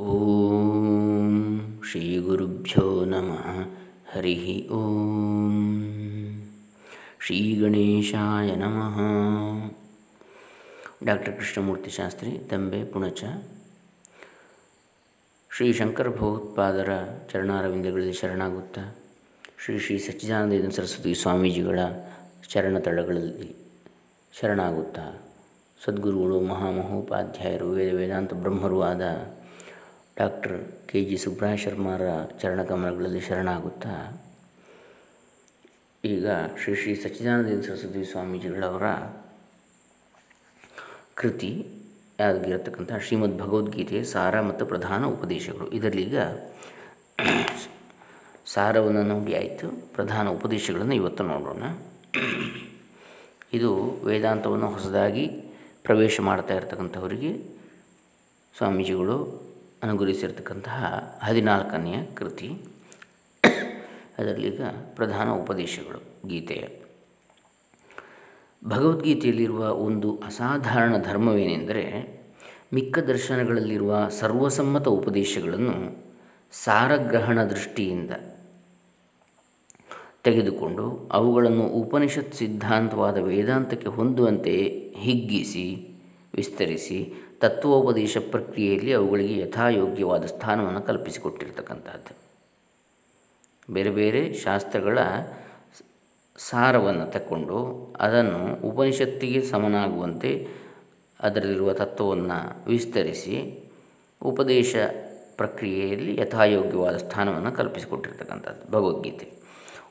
ಓಂ ಶ್ರೀ ಗುರುಭ್ಯೋ ನಮಃ. ಹರಿ ಓಂ. ಶ್ರೀ ಗಣೇಶಾಯ ನಮಃ. ಡಾಕ್ಟರ್ ಕೃಷ್ಣಮೂರ್ತಿ ಶಾಸ್ತ್ರಿ, ತಂಬೆ, ಪುಣಚ. ಶ್ರೀ ಶಂಕರ ಭಗವತ್ಪಾದರ ಚರಣಾರವಿಂದಗಳಲ್ಲಿ ಶರಣಾಗುತ್ತಾ, ಶ್ರೀ ಶ್ರೀ ಸಚ್ಚಿದಾನಂದ ಸರಸ್ವತಿ ಸ್ವಾಮೀಜಿಗಳ ಚರಣತಳಗಳಲ್ಲಿ ಶರಣಾಗುತ್ತಾ, ಸದ್ಗುರುಗಳು, ಮಹಾಮಹೋಪಾಧ್ಯಾಯರು, ವೇದ ವೇದಾಂತ ಬ್ರಹ್ಮರು ಆದ ಡಾಕ್ಟರ್ ಕೆ ಜಿ ಸುಬ್ರಹ ಶರ್ಮಾರ ಚರಣಕಮಲಗಳಲ್ಲಿ ಶರಣಾಗುತ್ತಾ? ಈಗ ಶ್ರೀ ಶ್ರೀ ಸಚ್ಚಿದಾನಂದ ಸರಸ್ವತಿ ಸ್ವಾಮೀಜಿಗಳವರ ಕೃತಿ ಆಗಿರತಕ್ಕಂಥ ಶ್ರೀಮದ್ ಭಗವದ್ಗೀತೆಯ ಸಾರ ಮತ್ತು ಪ್ರಧಾನ ಉಪದೇಶಗಳು. ಇದರಲ್ಲೀಗ ಸಾರವನ್ನು ನೋಡಿ ಆಯಿತು. ಪ್ರಧಾನ ಉಪದೇಶಗಳನ್ನು ಇವತ್ತು ನೋಡೋಣ. ಇದು ವೇದಾಂತವನ್ನು ಹೊಸದಾಗಿ ಪ್ರವೇಶ ಮಾಡ್ತಾ ಇರತಕ್ಕಂಥವರಿಗೆ ಸ್ವಾಮೀಜಿಗಳು ಅನುಗ್ರಹಿಸಿರ್ತಕ್ಕಂತಹ ಹದಿನಾಲ್ಕನೆಯ ಕೃತಿ. ಅದರಲ್ಲೀಗ ಪ್ರಧಾನ ಉಪದೇಶಗಳು. ಗೀತೆಯ ಭಗವದ್ಗೀತೆಯಲ್ಲಿರುವ ಒಂದು ಅಸಾಧಾರಣ ಧರ್ಮವೇನೆಂದರೆ ಮಿಕ್ಕ ದರ್ಶನಗಳಲ್ಲಿರುವ ಸರ್ವಸಮ್ಮತ ಉಪದೇಶಗಳನ್ನು ಸಾರಗ್ರಹಣ ದೃಷ್ಟಿಯಿಂದ ತೆಗೆದುಕೊಂಡು ಅವುಗಳನ್ನು ಉಪನಿಷತ್ ಸಿದ್ಧಾಂತವಾದ ವೇದಾಂತಕ್ಕೆ ಹೊಂದುವಂತೆ ಹಿಗ್ಗಿಸಿ, ವಿಸ್ತರಿಸಿ ತತ್ವೋಪದೇಶ ಪ್ರಕ್ರಿಯೆಯಲ್ಲಿ ಅವುಗಳಿಗೆ ಯಥಾಯೋಗ್ಯವಾದ ಸ್ಥಾನವನ್ನು ಕಲ್ಪಿಸಿಕೊಟ್ಟಿರ್ತಕ್ಕಂಥದ್ದು. ಬೇರೆ ಬೇರೆ ಶಾಸ್ತ್ರಗಳ ಸಾರವನ್ನು ತಕ್ಕೊಂಡು ಅದನ್ನು ಉಪನಿಷತ್ತಿಗೆ ಸಮನಾಗುವಂತೆ ಅದರಲ್ಲಿರುವ ತತ್ವವನ್ನು ವಿಸ್ತರಿಸಿ ಉಪದೇಶ ಪ್ರಕ್ರಿಯೆಯಲ್ಲಿ ಯಥಾಯೋಗ್ಯವಾದ ಸ್ಥಾನವನ್ನು ಕಲ್ಪಿಸಿಕೊಟ್ಟಿರ್ತಕ್ಕಂಥದ್ದು. ಭಗವದ್ಗೀತೆ.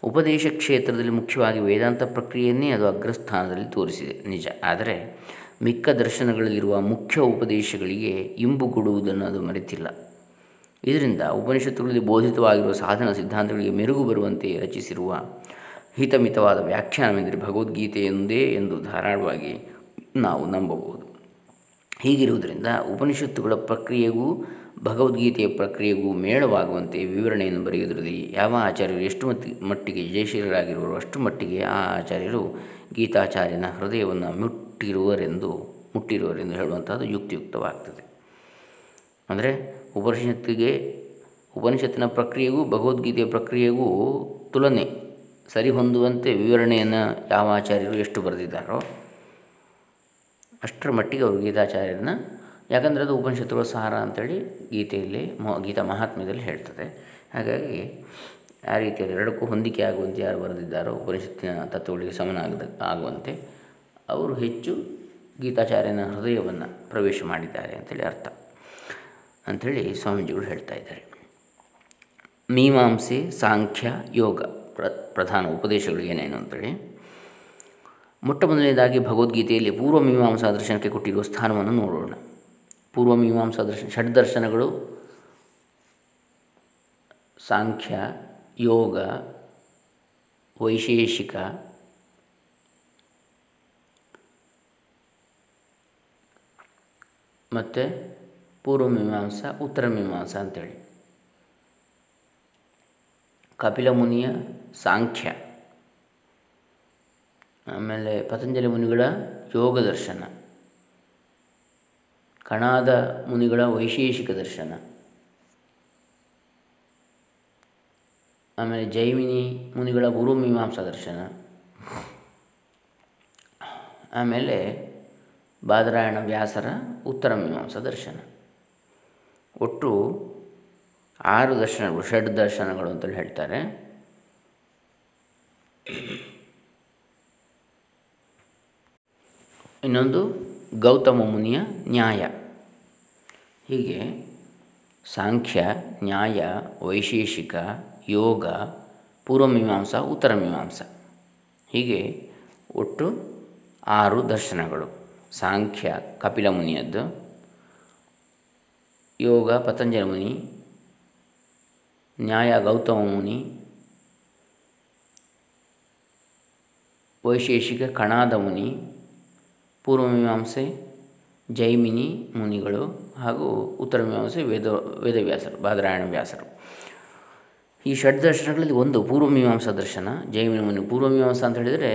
ಉಪದೇಶ ಕ್ಷೇತ್ರದಲ್ಲಿ ಮುಖ್ಯವಾಗಿ ವೇದಾಂತ ಪ್ರಕ್ರಿಯೆಯನ್ನೇ ಅದು ಅಗ್ರಸ್ಥಾನದಲ್ಲಿ ತೋರಿಸಿದೆ. ನಿಜ. ಆದರೆ ಮಿಕ್ಕ ದರ್ಶನಗಳಲ್ಲಿರುವ ಮುಖ್ಯ ಉಪದೇಶಗಳಿಗೆ ಇಂಬುಗೊಡುವುದನ್ನು ಅದು ಮರೆತಿಲ್ಲ. ಇದರಿಂದ ಉಪನಿಷತ್ತುಗಳಲ್ಲಿ ಬೋಧಿತವಾಗಿರುವ ಸಾಧನ ಸಿದ್ಧಾಂತಗಳಿಗೆ ಮೆರುಗು ಬರುವಂತೆ ರಚಿಸಿರುವ ಹಿತಮಿತವಾದ ವ್ಯಾಖ್ಯಾನವೆಂದರೆ ಭಗವದ್ಗೀತೆಯೊಂದೇ ಎಂದು ಧಾರಾಳವಾಗಿ ನಾವು ನಂಬಬಹುದು. ಹೀಗಿರುವುದರಿಂದ ಉಪನಿಷತ್ತುಗಳ ಪ್ರಕ್ರಿಯೆಗೂ ಭಗವದ್ಗೀತೆಯ ಪ್ರಕ್ರಿಯೆಗೂ ಮೇಳವಾಗುವಂತೆ ವಿವರಣೆಯನ್ನು ಬರೆಯುವುದರಲ್ಲಿ ಯಾವ ಆಚಾರ್ಯರು ಎಷ್ಟು ಮಟ್ಟಿ ಮಟ್ಟಿಗೆ ವಿಜಯಶೀಲರಾಗಿರುವರು ಅಷ್ಟು ಮಟ್ಟಿಗೆ ಆ ಆಚಾರ್ಯರು ಗೀತಾಚಾರ್ಯನ ಹೃದಯವನ್ನು ಮುಟ್ಟಿರುವರೆಂದು ಮುಟ್ಟಿರುವರೆಂದು ಹೇಳುವಂಥದ್ದು ಯುಕ್ತಿಯುಕ್ತವಾಗ್ತದೆ. ಅಂದರೆ ಉಪನಿಷತ್ತಿಗೆ, ಉಪನಿಷತ್ತಿನ ಪ್ರಕ್ರಿಯೆಗೂ, ಭಗವದ್ಗೀತೆಯ ಪ್ರಕ್ರಿಯೆಗೂ ತುಲನೆ ಸರಿ ಹೊಂದುವಂತೆ ವಿವರಣೆಯನ್ನು ಯಾವ ಆಚಾರ್ಯರು ಎಷ್ಟು ಬರೆದಿದ್ದಾರೋ ಅಷ್ಟರ ಮಟ್ಟಿಗೆ ಅವರು ಗೀತಾಚಾರ್ಯರನ್ನ ಯಾಕಂದರೆ ಅದು ಉಪನಿಷತ್ತುಗಳ ಸಾರ ಅಂತೇಳಿ ಗೀತೆಯಲ್ಲಿ ಮೋ ಗೀತಾ ಮಹಾತ್ಮ್ಯದಲ್ಲಿ ಹೇಳ್ತದೆ. ಹಾಗಾಗಿ ಆ ರೀತಿಯಲ್ಲಿ ಎರಡಕ್ಕೂ ಹೊಂದಿಕೆ ಆಗುವಂತೆ ಯಾರು ಬರೆದಿದ್ದಾರೋ ಉಪನಿಷತ್ತಿನ ತತ್ವಗಳಿಗೆ ಸಮನಾಗದ, ಆಗುವಂತೆ ಅವರು ಹೆಚ್ಚು ಗೀತಾಚಾರ್ಯನ ಹೃದಯವನ್ನು ಪ್ರವೇಶ ಮಾಡಿದ್ದಾರೆ ಅಂಥೇಳಿ ಅರ್ಥ. ಅಂಥೇಳಿ ಸ್ವಾಮೀಜಿಗಳು ಹೇಳ್ತಾ ಇದ್ದಾರೆ. ಮೀಮಾಂಸೆ ಸಾಂಖ್ಯ ಯೋಗ ಪ್ರ, ಪ್ರಧಾನ ಉಪದೇಶಗಳು ಏನೇನು ಅಂತೇಳಿ. ಮೊಟ್ಟ ಮೊದಲನೇದಾಗಿ ಭಗವದ್ಗೀತೆಯಲ್ಲಿ ಪೂರ್ವ ಮೀಮಾಂಸಾ ದರ್ಶನಕ್ಕೆ ಕೊಟ್ಟಿರುವ ಸ್ಥಾನವನ್ನು ನೋಡೋಣ. ಪೂರ್ವ ಮೀಮಾಂಸಾ ದರ್ಶನ ಷಡ್ದರ್ಶನಗಳು ಸಾಂಖ್ಯ, ಯೋಗ, ವೈಶೇಷಿಕ. ಮತ್ತು ಪೂರ್ವ ಮೀಮಾಂಸಾ, ಉತ್ತರ ಮೀಮಾಂಸಾ ಅಂತೇಳಿ. ಕಪಿಲ ಮುನಿಯ ಸಾಂಖ್ಯ. ಆಮೇಲೆ ಪತಂಜಲಿ ಮುನಿಗಳ ಯೋಗ ದರ್ಶನ. ಕಣಾದ ಮುನಿಗಳ ವೈಶೇಷಿಕ ದರ್ಶನ. ಆಮೇಲೆ ಜೈಮಿನಿ ಮುನಿಗಳ ಗುರುಮೀಮಾಂಸಾ ದರ್ಶನ. ಆಮೇಲೆ ಬಾದರಾಯಣ ವ್ಯಾಸರ ಉತ್ತರ ಮೀಮಾಂಸಾ ದರ್ಶನ. ಒಟ್ಟು ಆರು ದರ್ಶನಗಳು, ಷಡ್ ದರ್ಶನಗಳು ಅಂತೇಳಿ ಹೇಳ್ತಾರೆ. ಇನ್ನೊಂದು ಗೌತಮ ಮುನಿಯ ನ್ಯಾಯ. ಹೀಗೆ ಸಾಂಖ್ಯ, ನ್ಯಾಯ, ವೈಶೇಷಿಕ, ಯೋಗ, ಪೂರ್ವಮೀಮಾಂಸ ಉತ್ತರ ಮೀಮಾಂಸ ಹೀಗೆ ಒಟ್ಟು ಆರು ದರ್ಶನಗಳು. ಸಾಂಖ್ಯ, ಕಪಿಲ ಮುನಿಯದ್ದು, ಯೋಗ, ಪತಂಜಲ ಮುನಿ, ನ್ಯಾಯ, ಗೌತಮ ಮುನಿ, ವೈಶೇಷಿಕ, ಕಣಾದ ಮುನಿ ಪೂರ್ವಮೀಮಾಂಸೆ, ಜೈಮಿನಿ ಮುನಿಗಳು ಹಾಗೂ ಉತ್ತರ ಮೀಮಾಂಸೆ ವೇದ, ವೇದವ್ಯಾಸರು ಬಾದರಾಯಣ ವ್ಯಾಸರು ಈ ಷಡ್ ದರ್ಶನಗಳಲ್ಲಿ ಒಂದು ಪೂರ್ವಮೀಮಾಂಸಾ ದರ್ಶನ, ಜೈಮಿನಿ ಮುನಿ ಪೂರ್ವಮೀಮಾಂಸ ಅಂತ ಹೇಳಿದರೆ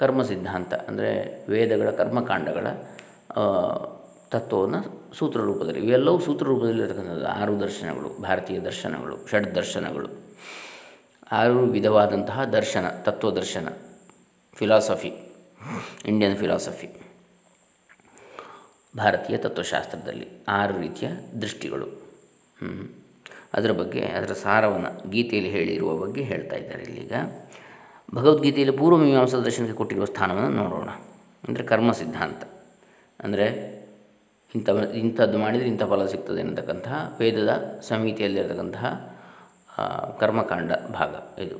ಕರ್ಮ ಸಿದ್ಧಾಂತ, ಅಂದರೆ ವೇದಗಳ ಕರ್ಮಕಾಂಡಗಳ ತತ್ವವನ್ನು ಸೂತ್ರ ರೂಪದಲ್ಲಿ, ಇವೆಲ್ಲವೂ ಸೂತ್ರ ರೂಪದಲ್ಲಿ ಇರತಕ್ಕಂಥದ್ದು ಆರು ದರ್ಶನಗಳು, ಭಾರತೀಯ ದರ್ಶನಗಳು, ಷಡ್ ದರ್ಶನಗಳು. ಆರು ವಿಧವಾದಂತಹ ದರ್ಶನ ತತ್ವದರ್ಶನ ಫಿಲಾಸಫಿ, ಇಂಡಿಯನ್ ಫಿಲಾಸಫಿ. ಭಾರತೀಯ ತತ್ವಶಾಸ್ತ್ರದಲ್ಲಿ ಆರು ರೀತಿಯ ದೃಷ್ಟಿಗಳು. ಅದರ ಬಗ್ಗೆ, ಅದರ ಸಾರವನ್ನು ಗೀತೆಯಲ್ಲಿ ಹೇಳಿರುವ ಬಗ್ಗೆ ಹೇಳ್ತಾ ಇದ್ದಾರೆ ಇಲ್ಲಿಗ. ಭಗವದ್ಗೀತೆಯಲ್ಲಿ ಪೂರ್ವ ಮೀಮಾಂಸಾ ದರ್ಶನಕ್ಕೆ ಕೊಟ್ಟಿರುವ ಸ್ಥಾನವನ್ನು ನೋಡೋಣ. ಅಂದರೆ ಕರ್ಮ ಸಿದ್ಧಾಂತ. ಅಂದರೆ ಇಂಥ, ಇಂಥದ್ದು ಮಾಡಿದರೆ ಇಂಥ ಫಲ ಸಿಗ್ತದೆ ಅನ್ನತಕ್ಕಂತಹ ವೇದದ ಸಮಿತಿಯಲ್ಲಿರತಕ್ಕಂತಹ ಕರ್ಮಕಾಂಡ ಭಾಗ ಇದು.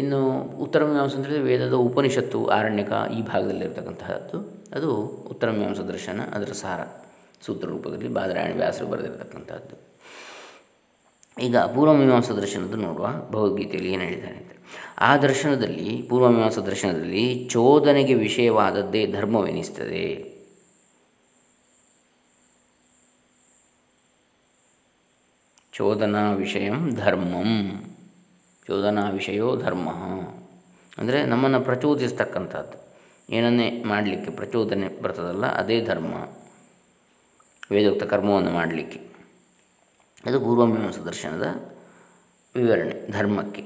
ಇನ್ನು ಉತ್ತರ ಮೀಮಾಂಸ ಅಂದರೆ ವೇದದ ಉಪನಿಷತ್ತು, ಆರಣ್ಯಕ ಈ ಭಾಗದಲ್ಲಿರ್ತಕ್ಕಂತಹದ್ದು ಅದು ಉತ್ತರ ಮೀಮಾಂಸ ದರ್ಶನ, ಅದರ ಸಾರ. ಸೂತ್ರ ರೂಪದಲ್ಲಿ ಬಾದರಾಯಣ ವ್ಯಾಸರು ಬರೆದಿರತಕ್ಕಂಥದ್ದು ಈಗ ಪೂರ್ವಮೀಮಾಂಸ ದರ್ಶನದ್ದು ನೋಡುವ ಭಗವದ್ಗೀತೆಯಲ್ಲಿ ಏನು ಹೇಳಿದ್ದಾರೆ ಅಂತ ಆ ದರ್ಶನದಲ್ಲಿ, ಪೂರ್ವಮೀಮಾಂಸ ದರ್ಶನದಲ್ಲಿ ಚೋದನೆಗೆ ವಿಷಯವಾದದ್ದೇ ಧರ್ಮವೆನಿಸ್ತದೆ. ಚೋದನಾ ವಿಷಯಂ ಧರ್ಮಂ. ಚೋದನಾ ವಿಷಯೋ ಧರ್ಮ. ಅಂದರೆ ನಮ್ಮನ್ನು ಪ್ರಚೋದಿಸ್ತಕ್ಕಂಥದ್ದು ಏನನ್ನೇ ಮಾಡಲಿಕ್ಕೆ ಪ್ರಚೋದನೆ ಬರ್ತದಲ್ಲ, ಅದೇ ಧರ್ಮ. ವೇದೋಕ್ತ ಕರ್ಮವನ್ನು ಮಾಡಲಿಕ್ಕೆ. ಅದು ಪೂರ್ವಮೀಮಾಂಸ ದರ್ಶನದ ವಿವರಣೆ, ಧರ್ಮಕ್ಕೆ.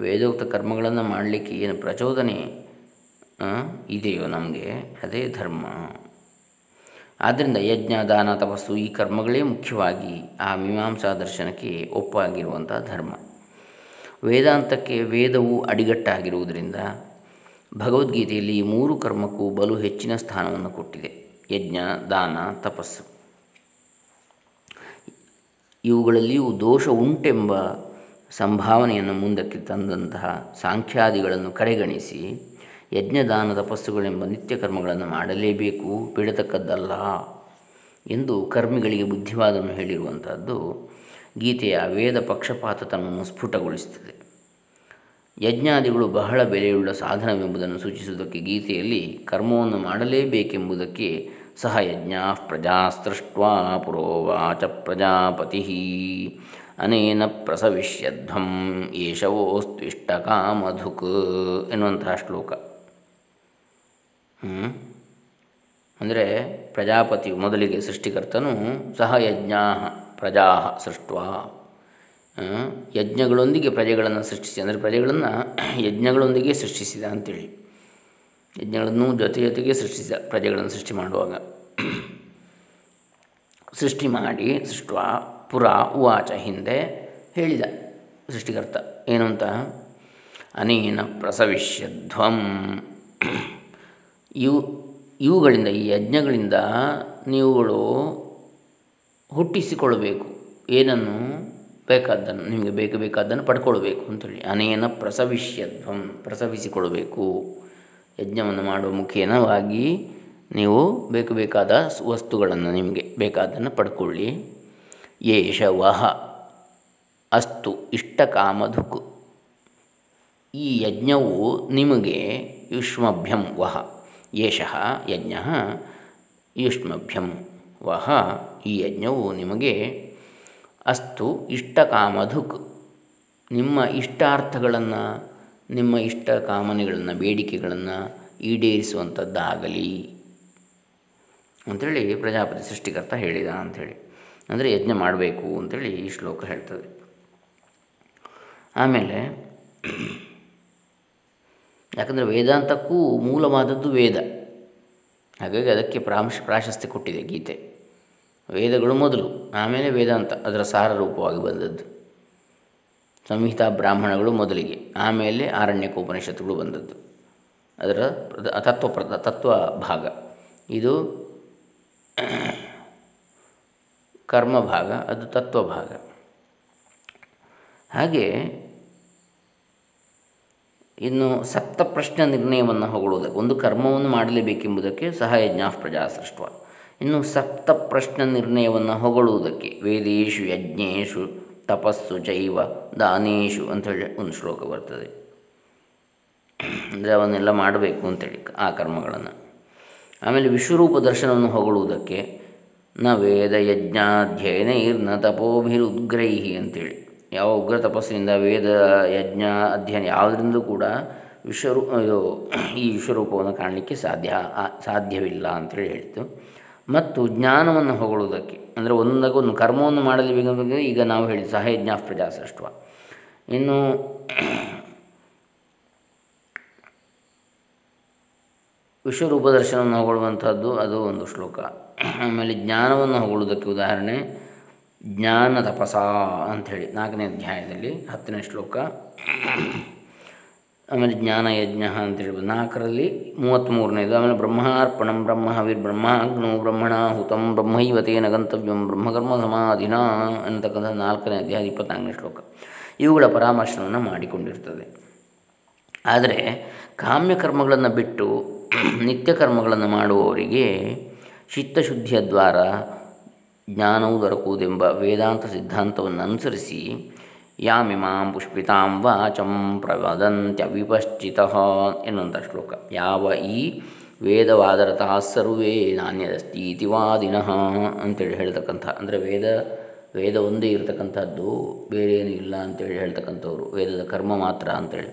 ವೇದೋಕ್ತ ಕರ್ಮಗಳನ್ನು ಮಾಡಲಿಕ್ಕೆ ಏನು ಪ್ರಚೋದನೆ ಇದೆಯೋ ನಮಗೆ, ಅದೇ ಧರ್ಮ. ಆದ್ದರಿಂದ ಯಜ್ಞ, ದಾನ, ತಪಸ್ಸು ಈ ಕರ್ಮಗಳೇ ಮುಖ್ಯವಾಗಿ ಆ ಮೀಮಾಂಸಾ ದರ್ಶನಕ್ಕೆ ಒಪ್ಪಾಗಿರುವಂಥ ಧರ್ಮ. ವೇದಾಂತಕ್ಕೆ ವೇದವು ಅಡಿಗಟ್ಟಾಗಿರುವುದರಿಂದ ಭಗವದ್ಗೀತೆಯಲ್ಲಿ ಈ ಮೂರು ಕರ್ಮಕ್ಕೂ ಬಲು ಹೆಚ್ಚಿನ ಸ್ಥಾನವನ್ನು ಕೊಟ್ಟಿದೆ. ಯಜ್ಞ, ದಾನ, ತಪಸ್ಸು. ಇವುಗಳಲ್ಲಿಯೂ ದೋಷ ಉಂಟೆಂಬ ಸಂಭಾವನೆಯನ್ನು ಮುಂದಕ್ಕೆ ತಂದಂತಹ ಸಾಂಖ್ಯಾದಿಗಳನ್ನು ಕಡೆಗಣಿಸಿ ಯಜ್ಞದಾನ ತಪಸ್ಸುಗಳೆಂಬ ನಿತ್ಯ ಕರ್ಮಗಳನ್ನು ಮಾಡಲೇಬೇಕು, ಬಿಡತಕ್ಕದ್ದಲ್ಲ ಎಂದು ಕರ್ಮಿಗಳಿಗೆ ಬುದ್ಧಿವಾದವನ್ನು ಹೇಳಿರುವಂಥದ್ದು ಗೀತೆಯ ವೇದ ಪಕ್ಷಪಾತತನವನ್ನು ಸ್ಫುಟಗೊಳಿಸುತ್ತದೆ. ಯಜ್ಞಾದಿಗಳು ಬಹಳ ಬೆಲೆಯುಳ್ಳ ಸಾಧನವೆಂಬುದನ್ನು ಸೂಚಿಸುವುದಕ್ಕೆ ಗೀತೆಯಲ್ಲಿ ಕರ್ಮವನ್ನು ಮಾಡಲೇಬೇಕೆಂಬುದಕ್ಕೆ ಸಹ ಯಜ್ಞ ಪ್ರಜಾ ಸೃಷ್ಟ್ವಾ ಪುರೋವಾಚ ಪ್ರಜಾಪತಿ ಅನೇನ ಪ್ರಸವಿಷ್ಯಧ್ವಂ ಕಾಮಧುಕ್ ಎನ್ನುವಂತಹ ಶ್ಲೋಕ. ಅಂದರೆ ಪ್ರಜಾಪತಿಯು ಮೊದಲಿಗೆ ಸೃಷ್ಟಿಕರ್ತನು ಸಹ ಯಜ್ಞಾ ಪ್ರಜಾ ಸೃಷ್ಟ ಯಜ್ಞಗಳೊಂದಿಗೆ ಪ್ರಜೆಗಳನ್ನು ಸೃಷ್ಟಿಸಿ, ಅಂದರೆ ಪ್ರಜೆಗಳನ್ನು ಯಜ್ಞಗಳೊಂದಿಗೆ ಸೃಷ್ಟಿಸಿದ ಅಂತೇಳಿ. ಯಜ್ಞಗಳನ್ನು ಜೊತೆ ಜೊತೆಗೆ ಸೃಷ್ಟಿಸಿದ ಪ್ರಜೆಗಳನ್ನು ಸೃಷ್ಟಿ ಮಾಡುವಾಗ. ಸೃಷ್ಟಿ ಮಾಡಿ ಸೃಷ್ಟ ಪುರ, ಉವಾಚ, ಹಿಂದೆ ಹೇಳಿದ ಸೃಷ್ಟಿಕರ್ತ. ಏನು ಅಂತ? ಅನೇನ ಪ್ರಸವಿಷ್ಯಧ್ವಂ. ಇವು, ಇವುಗಳಿಂದ, ಈ ಯಜ್ಞಗಳಿಂದ ನೀವುಗಳು ಹುಟ್ಟಿಸಿಕೊಳ್ಳಬೇಕು. ಏನನ್ನು? ಬೇಕಾದ್ದನ್ನು, ನಿಮಗೆ ಬೇಕು ಬೇಕಾದ್ದನ್ನು ಪಡ್ಕೊಳ್ಬೇಕು ಅಂತೇಳಿ. ಅನೇನ ಪ್ರಸವಿಷ್ಯಧ್ವಂ ಪ್ರಸವಿಸಿಕೊಳ್ಬೇಕು. ಯಜ್ಞವನ್ನು ಮಾಡುವ ಮುಖೇನವಾಗಿ ನೀವು ಬೇಕು ಬೇಕಾದ ವಸ್ತುಗಳನ್ನು ನಿಮಗೆ ಬೇಕಾದ್ದನ್ನು ಪಡ್ಕೊಳ್ಳಿ. ಯೇಷ ವಹ, ಅಸ್ತು, ಇಷ್ಟಕಾಮಧುಕು. ಈ ಯಜ್ಞವು ನಿಮಗೆ ಯುಷ್ಮಭ್ಯಂ ವಹ. ಯೇಷಃ ಯಜ್ಞ ಯುಷ್ಮಭ್ಯಂ ವಹ. ಈ ಯಜ್ಞವು ನಿಮಗೆ ಅಸ್ತು ಇಷ್ಟಕಾಮಧುಕ್. ನಿಮ್ಮ ಇಷ್ಟಾರ್ಥಗಳನ್ನು, ನಿಮ್ಮ ಇಷ್ಟ ಕಾಮನೆಗಳನ್ನು ಬೇಡಿಕೆಗಳನ್ನು ಈಡೇರಿಸುವಂಥದ್ದಾಗಲಿ. ಅಂಥೇಳಿ ಪ್ರಜಾಪತಿ ಸೃಷ್ಟಿಕರ್ತ ಹೇಳಿದ ಅಂಥೇಳಿ ಅಂದರೆ ಯಜ್ಞ ಮಾಡಬೇಕು ಅಂಥೇಳಿ ಈ ಶ್ಲೋಕ ಹೇಳ್ತದೆ. ಆಮೇಲೆ ಯಾಕಂದರೆ ವೇದಾಂತಕ್ಕೂ ಮೂಲವಾದದ್ದು ವೇದ. ಹಾಗಾಗಿ ಅದಕ್ಕೆ ಪ್ರಾಂಶ ಪ್ರಾಶಸ್ತ್ಯ ಕೊಟ್ಟಿದೆ ಗೀತೆ. ವೇದಗಳು ಮೊದಲು, ಆಮೇಲೆ ವೇದಾಂತ, ಅದರ ಸಾರ ರೂಪವಾಗಿ ಬಂದದ್ದು. ಸಂಹಿತಾ ಬ್ರಾಹ್ಮಣಗಳು ಮೊದಲಿಗೆ, ಆಮೇಲೆ ಆರಣ್ಯಕ ಉಪನಿಷತ್ತುಗಳು ಬಂದದ್ದು. ಅದರ ತತ್ವ ಪ್ರದ, ತತ್ವ ಭಾಗ. ಇದು ಕರ್ಮ ಭಾಗ ಅದು ತತ್ವ ಭಾಗ. ಹಾಗೆ ಇನ್ನು ಸಪ್ತ ಪ್ರಶ್ನೆ ನಿರ್ಣಯವನ್ನು ಹೊಗಳುವುದಕ್ಕೆ, ಒಂದು ಕರ್ಮವನ್ನು ಮಾಡಲೇಬೇಕೆಂಬುದಕ್ಕೆ ಜ್ಞಾಪ ಪ್ರಜಾ ಸೃಷ್ಟ ಇನ್ನು ಸಪ್ತ ಪ್ರಶ್ನ ನಿರ್ಣಯವನ್ನು ಹೊಗಳುವುದಕ್ಕೆ ವೇದೇಶು ಯಜ್ಞೇಶು ತಪಸ್ಸು ಜೈವ ದಾನೇಶು ಅಂಥೇಳಿ ಒಂದು ಶ್ಲೋಕ ಬರ್ತದೆ. ಅಂದರೆ ಅವನ್ನೆಲ್ಲ ಮಾಡಬೇಕು ಅಂತೇಳಿ ಆ ಕರ್ಮಗಳನ್ನು. ಆಮೇಲೆ ವಿಶ್ವರೂಪ ದರ್ಶನವನ್ನು ಹೊಗಳುವುದಕ್ಕೆ ನ ವೇದ ಯಜ್ಞಾಧ್ಯಯನ ತಪೋಭಿರುದ್ಗ್ರೈಹಿ ಅಂತೇಳಿ. ಯಾವ ಉಗ್ರ ತಪಸ್ಸಿನಿಂದ ವೇದ ಯಜ್ಞ ಅಧ್ಯಯನ ಯಾವುದರಿಂದಲೂ ಕೂಡ ವಿಶ್ವರೂ ಈ ವಿಶ್ವರೂಪವನ್ನು ಕಾಣಲಿಕ್ಕೆ ಸಾಧ್ಯ ಸಾಧ್ಯವಿಲ್ಲ ಅಂತೇಳಿ ಹೇಳಿತು ಮತ್ತು ಜ್ಞಾನವನ್ನು ಹೊಗಳುವುದಕ್ಕೆ. ಅಂದರೆ ಒಂದಕ್ಕೊಂದು ಕರ್ಮವನ್ನು ಮಾಡಲಿ ಬಗ್ಗೆ ಈಗ ನಾವು ಹೇಳಿ ಸಹಾಯ ಜ್ಞಾ ಪ್ರಜಾಸೃಷ್ಟ ಇನ್ನು ವಿಶ್ವರೂಪ ದರ್ಶನವನ್ನು ಹೊಗಳುವಂಥದ್ದು ಅದು ಒಂದು ಶ್ಲೋಕ. ಆಮೇಲೆ ಜ್ಞಾನವನ್ನು ಹೊಗಳುವುದಕ್ಕೆ ಉದಾಹರಣೆ ಜ್ಞಾನ ತಪಸ ಅಂಥೇಳಿ ನಾಲ್ಕನೇ ಅಧ್ಯಾಯದಲ್ಲಿ ಹತ್ತನೇ ಶ್ಲೋಕ. ಆಮೇಲೆ ಜ್ಞಾನ ಯಜ್ಞ ಅಂತೇಳಿ ನಾಲ್ಕರಲ್ಲಿ ಮೂವತ್ತ್ಮೂರನೇದು, ಆಮೇಲೆ ಬ್ರಹ್ಮಾರ್ಪಣಂ ಬ್ರಹ್ಮ ಹವಿರ್ ಬ್ರಹ್ಮಾಗ್ನೋ ಬ್ರಹ್ಮಣ ಹುತಂ ಬ್ರಹ್ಮೈವತೇನ ಗಂತವ್ಯಂ ಬ್ರಹ್ಮಕರ್ಮ ಸಮಾಧಿನ ಅಂತಕ್ಕಂಥ ನಾಲ್ಕನೇ ಅಧ್ಯಾಯ ಇಪ್ಪತ್ನಾಲ್ಕನೇ ಶ್ಲೋಕ. ಇವುಗಳ ಪರಾಮರ್ಶನವನ್ನು ಮಾಡಿಕೊಂಡಿರ್ತದೆ. ಆದರೆ ಕಾಮ್ಯಕರ್ಮಗಳನ್ನು ಬಿಟ್ಟು ನಿತ್ಯ ಕರ್ಮಗಳನ್ನು ಮಾಡುವವರಿಗೆ ಚಿತ್ತಶುದ್ಧಿಯ ದ್ವಾರ ಜ್ಞಾನವು ದೊರಕುವುದೆಂಬ ವೇದಾಂತ ಸಿದ್ಧಾಂತವನ್ನು ಅನುಸರಿಸಿ ಯಾಮಿಮಾಂ ಪುಷ್ಪಿತಾಂ ವಾಚಂ ಪ್ರವದಂತ್ಯವಿಪಶ್ಚಿತ ಎನ್ನುವಂಥ ಶ್ಲೋಕ ಯಾವ ಈ ವೇದವಾದರತಃ ಸರ್ವೇ ನಾಣ್ಯದಸ್ತಿ ವಾದಿನಃ ಅಂತೇಳಿ ಹೇಳ್ತಕ್ಕಂಥ, ಅಂದರೆ ವೇದ ವೇದ ಒಂದೇ ಇರತಕ್ಕಂಥದ್ದು ಬೇರೆ ಇಲ್ಲ ಅಂತೇಳಿ ಹೇಳ್ತಕ್ಕಂಥವ್ರು, ವೇದದ ಕರ್ಮ ಮಾತ್ರ ಅಂತೇಳಿ.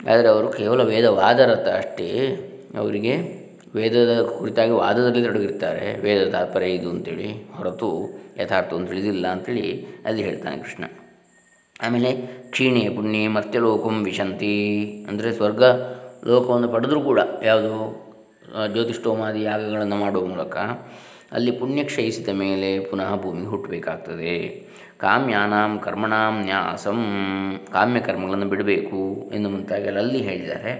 ಆದರೆ ಅವರು ಕೇವಲ ವೇದವಾದರತ ಅಷ್ಟೇ, ಅವರಿಗೆ ವೇದದ ಕುರಿತಾಗಿ ವಾದದಲ್ಲಿ ತೊಡಗಿರ್ತಾರೆ. ವೇದ ತಾತ್ಪರ್ಯ ಇದು ಅಂತೇಳಿ. ಹೊರತು ಯಥಾರ್ಥ ಅಂತ ತಿಳಿದಿಲ್ಲ ಅಂತೇಳಿ ಅಲ್ಲಿ ಹೇಳ್ತಾನೆ ಕೃಷ್ಣ. ಆಮೇಲೆ ಕ್ಷೀಣೆ ಪುಣ್ಯ ಮರ್ತ್ಯಲೋಕಂ ವಿಶಂತಿ ಅಂದರೆ ಸ್ವರ್ಗ ಲೋಕವನ್ನು ಪಡೆದರೂ ಕೂಡ ಯಾವುದು ಜ್ಯೋತಿಷ್ಠೋಮಾದಿ ಯಾಗಗಳನ್ನು ಮಾಡುವ ಮೂಲಕ ಅಲ್ಲಿ ಪುಣ್ಯ ಕ್ಷಯಿಸಿದ ಮೇಲೆ ಪುನಃ ಭೂಮಿ ಹುಟ್ಟಬೇಕಾಗ್ತದೆ. ಕಾಮ್ಯಾನಾಂ ಕರ್ಮಣಾಂ ನ್ಯಾಸಂ ಕಾಮ್ಯ ಕರ್ಮಗಳನ್ನು ಬಿಡಬೇಕು ಎಂದು ಮುಂತಾಗಿ ಅಲ್ಲಿ ಹೇಳಿದ್ದಾರೆ.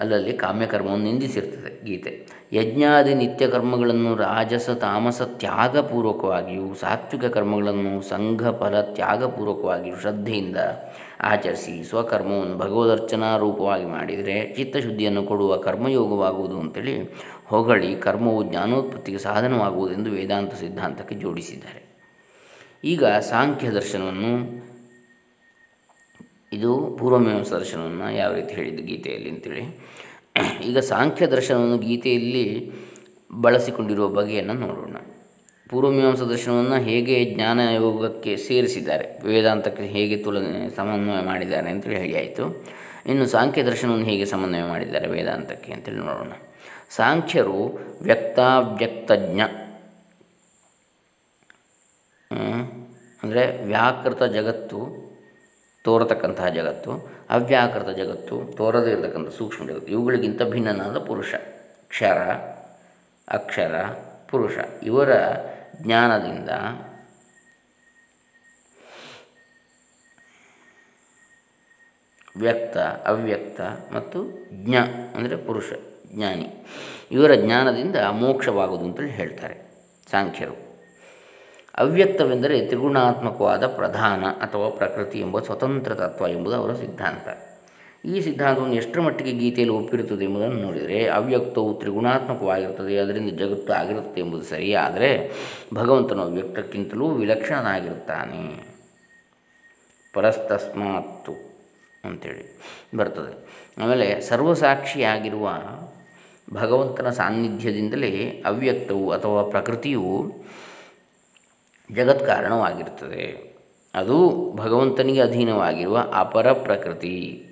ಅಲ್ಲಲ್ಲಿ ಕಾಮ್ಯಕರ್ಮವನ್ನು ನಿಂದಿಸಿರ್ತದೆ ಗೀತೆ. ಯಜ್ಞಾದಿ ನಿತ್ಯ ಕರ್ಮಗಳನ್ನು ರಾಜಸ ತಾಮಸ ತ್ಯಾಗಪೂರ್ವಕವಾಗಿಯೂ, ಸಾತ್ವಿಕ ಕರ್ಮಗಳನ್ನು ಸಂಘ ಫಲ ತ್ಯಾಗಪೂರ್ವಕವಾಗಿಯೂ ಶ್ರದ್ಧೆಯಿಂದ ಆಚರಿಸಿ ಸ್ವಕರ್ಮವನ್ನು ಭಗವದರ್ಚನಾ ರೂಪವಾಗಿ ಮಾಡಿದರೆ ಚಿತ್ತಶುದ್ಧಿಯನ್ನು ಕೊಡುವ ಕರ್ಮಯೋಗವಾಗುವುದು ಅಂತೇಳಿ ಹೊಗಳಿ ಕರ್ಮವು ಜ್ಞಾನೋತ್ಪತ್ತಿಗೆ ಸಾಧನವಾಗುವುದೆಂದು ವೇದಾಂತ ಸಿದ್ಧಾಂತಕ್ಕೆ ಜೋಡಿಸಿದ್ದಾರೆ. ಈಗ ಸಾಂಖ್ಯ ದರ್ಶನವನ್ನು, ಇದು ಪೂರ್ವಮೀಮಾಂಸ ದರ್ಶನವನ್ನು ಯಾವ ರೀತಿ ಹೇಳಿದ್ದು ಗೀತೆಯಲ್ಲಿ ಅಂತೇಳಿ ಈಗ ಸಾಂಖ್ಯ ದರ್ಶನವನ್ನು ಗೀತೆಯಲ್ಲಿ ಬಳಸಿಕೊಂಡಿರುವ ಬಗೆಯನ್ನು ನೋಡೋಣ. ಪೂರ್ವಮೀಮಾಂಸ ದರ್ಶನವನ್ನು ಹೇಗೆ ಜ್ಞಾನ ಯೋಗಕ್ಕೆ ಸೇರಿಸಿದ್ದಾರೆ, ವೇದಾಂತಕ್ಕೆ ಹೇಗೆ ತುಲನೆ, ಸಮನ್ವಯ ಮಾಡಿದ್ದಾರೆ ಅಂತೇಳಿ ಹೇಳಿ ಆಯಿತು? ಇನ್ನು ಸಾಂಖ್ಯ ದರ್ಶನವನ್ನು ಹೇಗೆ ಸಮನ್ವಯ ಮಾಡಿದ್ದಾರೆ, ವೇದಾಂತಕ್ಕೆ ಅಂತೇಳಿ ನೋಡೋಣ. ಸಾಂಖ್ಯರು ವ್ಯಕ್ತಾವ್ಯಕ್ತಜ್ಞ ಅಂದರೆ ವ್ಯಾಕೃತ ಜಗತ್ತು ತೋರತಕ್ಕಂತಹ ಜಗತ್ತು, ಅವ್ಯಾಕೃತ ಜಗತ್ತು, ತೋರದೇ ಇರತಕ್ಕಂಥ ಸೂಕ್ಷ್ಮ ಜಗತ್ತು. ಇವುಗಳಿಗಿಂತ ಭಿನ್ನನಾದ ಪುರುಷ, ಕ್ಷರ, ಅಕ್ಷರ, ಪುರುಷ. ಇವರ ಜ್ಞಾನದಿಂದ ವ್ಯಕ್ತ, ಅವ್ಯಕ್ತ ಮತ್ತು ಜ್ಞ, ಅಂದರೆ ಪುರುಷ, ಜ್ಞಾನಿ. ಇವರ ಜ್ಞಾನದಿಂದ ಮೋಕ್ಷವಾಗುವುದು ಅಂತೇಳಿ ಹೇಳ್ತಾರೆ ಸಾಂಖ್ಯರು. ಅವ್ಯಕ್ತವೆಂದರೆ ತ್ರಿಗುಣಾತ್ಮಕವಾದ ಪ್ರಧಾನ ಅಥವಾ ಪ್ರಕೃತಿ ಎಂಬ ಸ್ವತಂತ್ರ ತತ್ವ ಎಂಬುದು ಅವರ ಸಿದ್ಧಾಂತ. ಈ ಸಿದ್ಧಾಂತವನ್ನು ಎಷ್ಟರ ಮಟ್ಟಿಗೆ ಗೀತೆಯಲ್ಲಿ ಒಪ್ಪಿರುತ್ತದೆ ಎಂಬುದನ್ನು ನೋಡಿದರೆ ಅವ್ಯಕ್ತವು ತ್ರಿಗುಣಾತ್ಮಕವಾಗಿರುತ್ತದೆ, ಅದರಿಂದ ಜಗತ್ತು ಆಗಿರುತ್ತೆ ಎಂಬುದು ಸರಿಯಾದರೆ ಭಗವಂತನು ಅವ್ಯಕ್ತಕ್ಕಿಂತಲೂ ವಿಲಕ್ಷಣನಾಗಿರುತ್ತಾನೆ. ಪರಸ್ತಸ್ಮಾತ್ತು ಅಂಥೇಳಿ ಬರ್ತದೆ. ಆಮೇಲೆ ಸರ್ವಸಾಕ್ಷಿಯಾಗಿರುವ ಭಗವಂತನ ಸಾನ್ನಿಧ್ಯದಿಂದಲೇ ಅವ್ಯಕ್ತವು ಅಥವಾ ಪ್ರಕೃತಿಯು ಜಗತ್ ಕಾರಣವಾಗಿರ್ತದೆ. ಅದು ಭಗವಂತನಿಗೆ ಅಧೀನವಾಗಿರುವ ಅಪರ ಪ್ರಕೃತಿ.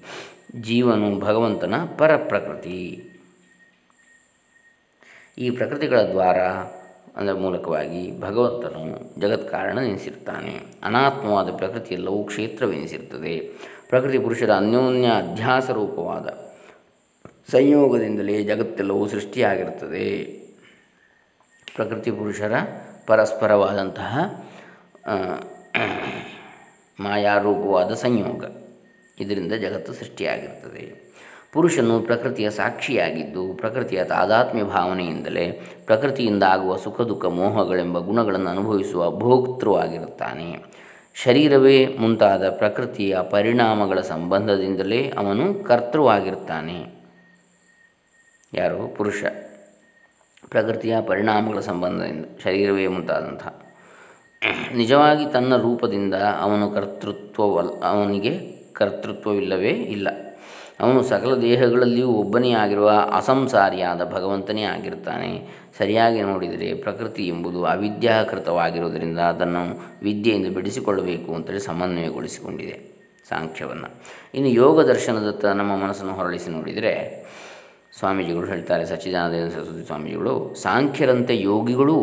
ಜೀವನು ಭಗವಂತನ ಪರ ಪ್ರಕೃತಿ. ಈ ಪ್ರಕೃತಿಗಳ ದ್ವಾರ ಅದರ ಮೂಲಕವಾಗಿ ಭಗವಂತನು ಜಗತ್ ಕಾರಣ ಎನಿಸಿರ್ತಾನೆ ಅನಾತ್ಮವಾದ ಪ್ರಕೃತಿ ಎಲ್ಲವೂ ಕ್ಷೇತ್ರವೆನಿಸಿರ್ತದೆ. ಪ್ರಕೃತಿ ಪುರುಷರ ಅನ್ಯೋನ್ಯ ಅಧ್ಯಾಸ ರೂಪವಾದ ಸಂಯೋಗದಿಂದಲೇ ಜಗತ್ತೆಲ್ಲವೂ ಸೃಷ್ಟಿಯಾಗಿರ್ತದೆ. ಪ್ರಕೃತಿ ಪುರುಷರ ಪರಸ್ಪರವಾದಂತಹ ಮಾಯಾರೂಪವಾದ ಸಂಯೋಗ. ಇದರಿಂದ ಜಗತ್ತು ಸೃಷ್ಟಿಯಾಗಿರ್ತದೆ. ಪುರುಷನು ಪ್ರಕೃತಿಯ ಸಾಕ್ಷಿಯಾಗಿದ್ದು, ಪ್ರಕೃತಿಯ ತಾದಾತ್ಮ್ಯ ಭಾವನೆಯಿಂದಲೇ ಪ್ರಕೃತಿಯಿಂದ ಆಗುವ ಸುಖ, ದುಃಖ, ಮೋಹಗಳೆಂಬ ಗುಣಗಳನ್ನು ಅನುಭವಿಸುವ ಭೋಕ್ತೃವಾಗಿರುತ್ತಾನೆ. ಶರೀರವೇ ಮುಂತಾದ ಪ್ರಕೃತಿಯ ಪರಿಣಾಮಗಳ ಸಂಬಂಧದಿಂದಲೇ ಅವನು ಕರ್ತೃವಾಗಿರ್ತಾನೆ. ಯಾರು? ಪುರುಷ. ಪ್ರಕೃತಿಯ ಪರಿಣಾಮಗಳ ಸಂಬಂಧದಿಂದ ಶರೀರವೇ ಮುಂತಾದಂತಹ ನಿಜವಾಗಿ ತನ್ನ ರೂಪದಿಂದ ಅವನು ಕರ್ತೃತ್ವವಲ್ಲ ಅವನಿಗೆ ಕರ್ತೃತ್ವವಿಲ್ಲವೇ ಇಲ್ಲ. ಅವನು ಸಕಲ ದೇಹಗಳಲ್ಲಿಯೂ ಒಬ್ಬನೇ ಆಗಿರುವ ಅಸಂಸಾರಿಯಾದ ಭಗವಂತನೇ ಆಗಿರ್ತಾನೆ ಸರಿಯಾಗಿ ನೋಡಿದರೆ ಪ್ರಕೃತಿ ಎಂಬುದು ಅವಿದ್ಯಾಕೃತವಾಗಿರುವುದರಿಂದ ಅದನ್ನು ವಿದ್ಯೆಯಿಂದ ಬಿಡಿಸಿಕೊಳ್ಳಬೇಕು ಅಂತೇಳಿ ಸಮನ್ವಯಗೊಳಿಸಿಕೊಂಡಿದೆ ಸಾಂಖ್ಯವನ್ನು. ಇನ್ನು ಯೋಗ ದರ್ಶನದತ್ತ ನಮ್ಮ ಮನಸ್ಸನ್ನು ಹೊರಳಿಸಿ ನೋಡಿದರೆ ಸ್ವಾಮೀಜಿಗಳು ಹೇಳ್ತಾರೆ, ಸಚ್ಚಿದಾನಂದ ಸರಸ್ವತಿ ಸ್ವಾಮೀಜಿಗಳು, ಸಾಂಖ್ಯರಂತೆ ಯೋಗಿಗಳು